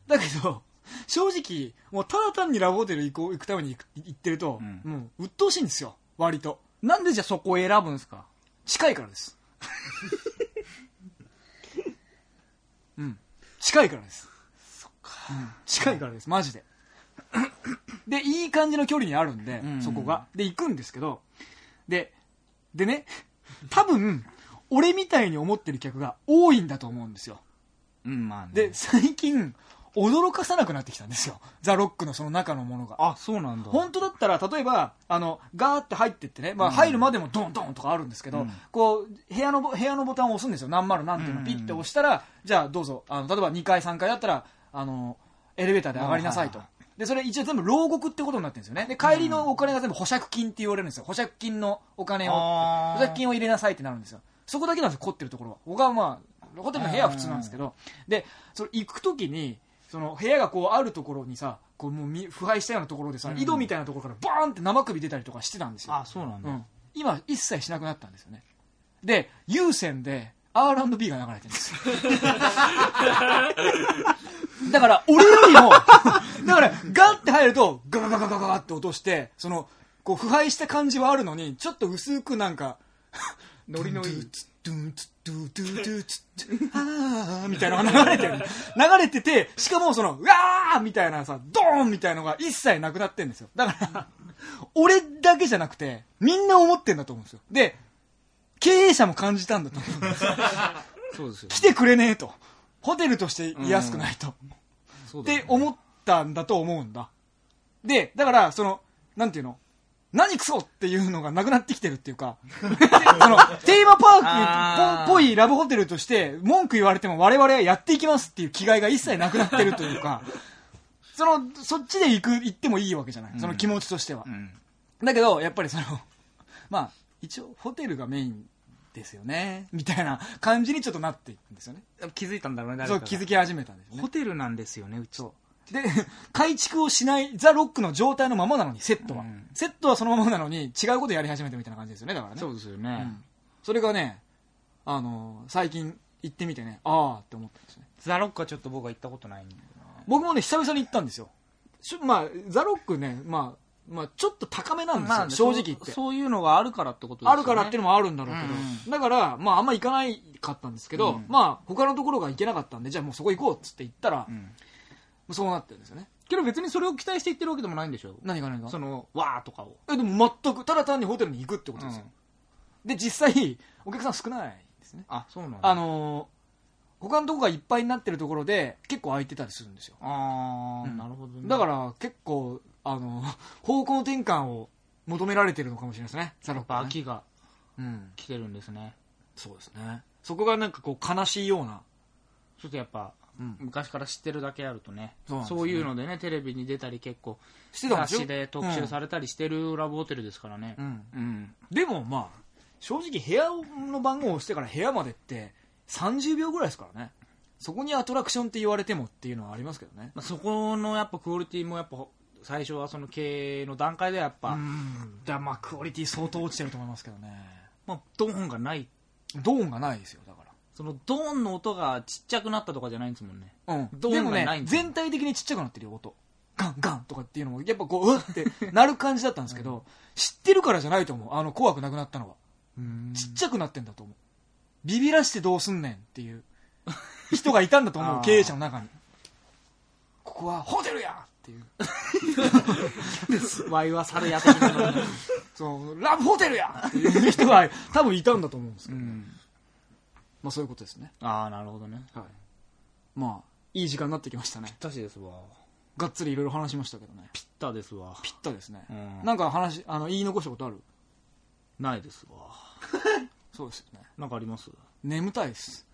だけど、正直、もうただ単にラブホテル行こう行くために行く行ってると、うんもう鬱陶しいんですよ、割と。なんでじゃあそこを選ぶんですか？近いからです。うん。近いからです。そっか。近いからです、マジで。で、いい感じの距離にあるんで、うんそこが。で、行くんですけど、で、でね、多分、俺みたいに思ってる客が多いんだと思うんですよ。うん、まあね。で、最近、驚かさなくなってきたんですよ。ザ・ロックのその中のものが。あ、そうなんだ。本当だったら、例えば、あの、ガーって入ってってね、まあ、うん入るまでもドンドンとかあるんですけど、うんこう、部屋のボ、部屋のボタンを押すんですよ。何丸何っていうのをピッて押したら、じゃあどうぞ、あの、例えば2階3階だったら、あの、エレベーターで上がりなさいとはい。で、それ一応全部牢獄ってことになってるんですよね。で、帰りのお金が全部保釈金って言われるんですよ。保釈金のお金を、保釈金を入れなさいってなるんですよ。そこだけなんですよ、凝ってるところは。他はまあ、ホテルの部屋は普通なんですけど、で、その行くときに、その部屋がこうあるところにさ、こうもうみ腐敗したようなところでさ、うん井戸みたいなところからバーンって生首出たりとかしてたんですよ。あ、そうなんだ。うん。今、一切しなくなったんですよね。で、有線で R&B が流れてるんですよ。だから、俺よりも、だから、ガッて入ると、ガガガガガガって落として、その、こう、腐敗した感じはあるのに、ちょっと薄くなんか、ノリのいい、ドゥンツドゥドゥドゥツッあーみたいなのが流れてる。流れてて、しかもその、うわーみたいなさ、ドーンみたいなのが一切なくなってんですよ。だから、俺だけじゃなくて、みんな思ってんだと思うんですよ。で、経営者も感じたんだと思うんですよ。そうですよ。来てくれねえと。ホテルとして居やすくないと。って思ったんだと思うんだ。で、だから、その、なんていうの？何クソっていうのがなくなってきてるっていうか、で その、テーマパークっぽいラブホテルとして、文句言われても我々はやっていきますっていう気概が一切なくなってるというか、その、そっちで行く、行ってもいいわけじゃない。その気持ちとしてはう。ん。だけど、やっぱりその、まあ、一応、ホテルがメインですよね、みたいな感じにちょっとなっていくんですよね。気づいたんだろうね、誰そう、気づき始めたんですよねホ。テルなんですよね、うち。で、改築をしないザ・ロックの状態のままなのに、セットは。うんセットはそのままなのに、違うことやり始めたみたいな感じですよね、だからね。そうですよね。うんそれがね、あの最近行ってみてね、ああって思ったんですね。ザ・ロックはちょっと僕は行ったことないんだよな。僕もね、久々に行ったんですよ。まあ、ザ・ロックね、まあ、まあ、ちょっと高めなんですよ、まあ正直言ってそう。そういうのがあるからってことですよね。あるからっていうのもあるんだろうけど、うんだから、まあ、あんま行かないかったんですけど、うんまあ、他のところが行けなかったんで、じゃあもうそこ行こうっつって行ったら、うん。そうなってるんですよね。けど別にそれを期待して行ってるわけでもないんでしょ何が何が？その、わーとかを。えでも全く、ただ単にホテルに行くってことですよ。で、実際、お客さん少ないですね。あ、そうなんだ。あのー他のとこがいっぱいになってるところで、結構空いてたりするんですよ。あー、うんなるほどね。だから、結構、あの、方向転換を求められてるのかもしれないですね。ザロッやっクはねぱ秋がうん。来てるんですね。そうですね。そこがなんかこう、悲しいような。ちょっとやっぱ、うん昔から知ってるだけあるとねそうねそういうのでねテレビに出たり結構雑誌で特集されたりしてるラブホテルですからねうん。うんでもまあ、正直部屋の番号を押してから部屋までって30秒ぐらいですからね。そこにアトラクションって言われてもっていうのはありますけどね。まあ、そこのやっぱクオリティもやっぱ最初はその経営の段階ではやっぱ、うん。じゃあまあクオリティ相当落ちてると思いますけどね。まあ、ドーンがない。ドーンがないですよ、そのドーンの音がちっちゃくなったとかじゃないんですもんね。ら。うん。ドーンでもねがないん、ですよ全体的にちっちゃくなってるよ、音。ガンガンとかっていうのも、やっぱこう、うわって なる感じだったんですけど、知ってるからじゃないと思う。あの、怖くなくなったのは。ちっちゃくなってんだと思う。ビビらしてどうすんねんっていう人がいたんだと思う、経営者の中に。ここはホテルやっていう。ワイは猿や的な。そう、ラブホテルやっていう人が多分いたんだと思うんですけど、うん。まあそういうことですね。ああ、なるほどね。はい。まあ、いい時間になってきましたね。確かですわ。がっつりいろいろ話しましたけどね。ピッタですわ。ぴったですね。うんなんか話、あの、言い残したことある？ないですわ。そうですよね。なんかあります？眠たいです。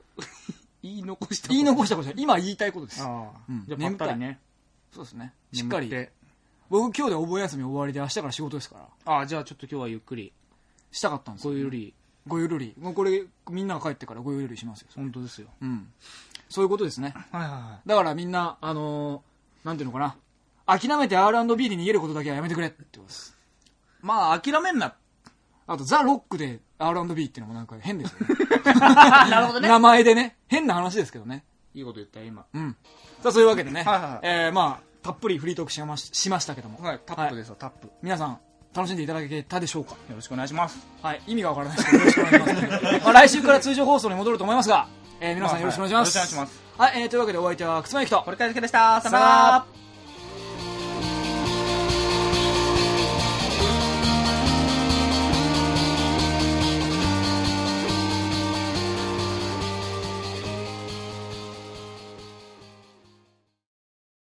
言い残した言い残したことじゃない。今言いたいことです。ああ、うんじゃあ、ばったりね。そうですね。しっかり眠て。僕今日でお盆休み終わりで明日から仕事ですから、ああ、じゃあちょっと今日はゆっくり。したかったんですよ。ごゆるり。ごゆるり。もうこれ、みんなが帰ってからごゆるりしますよ。本当ですよ。うん。そういうことですね。はいはいはだからみんな、あのーなんていうのかな。諦めて R&B に逃げることだけはやめてくれってことです。い。まあ、諦めんな。あと、ザ・ロックで R&B っていうのもなんか変ですよね。なるほどね。名前でね。変な話ですけどね。いいこと言ったよ、今。うん。さあ、そういうわけでね。はいはいはいえー、まあ、たっぷりフリートークしまししましたけども。はい、タップですよ、タップ。よ皆さん、楽しんでいただけたでしょうか？ろしくお願いします。はい。意味がわからないですけど、よろしくお願いします。まあ、来週から通常放送に戻ると思いますが、えー、皆さんよろしくお願いします。よろしくお願いします。はい、えー、というわけでお相手は、くつまゆきとこ。れからだけでした。さよなら。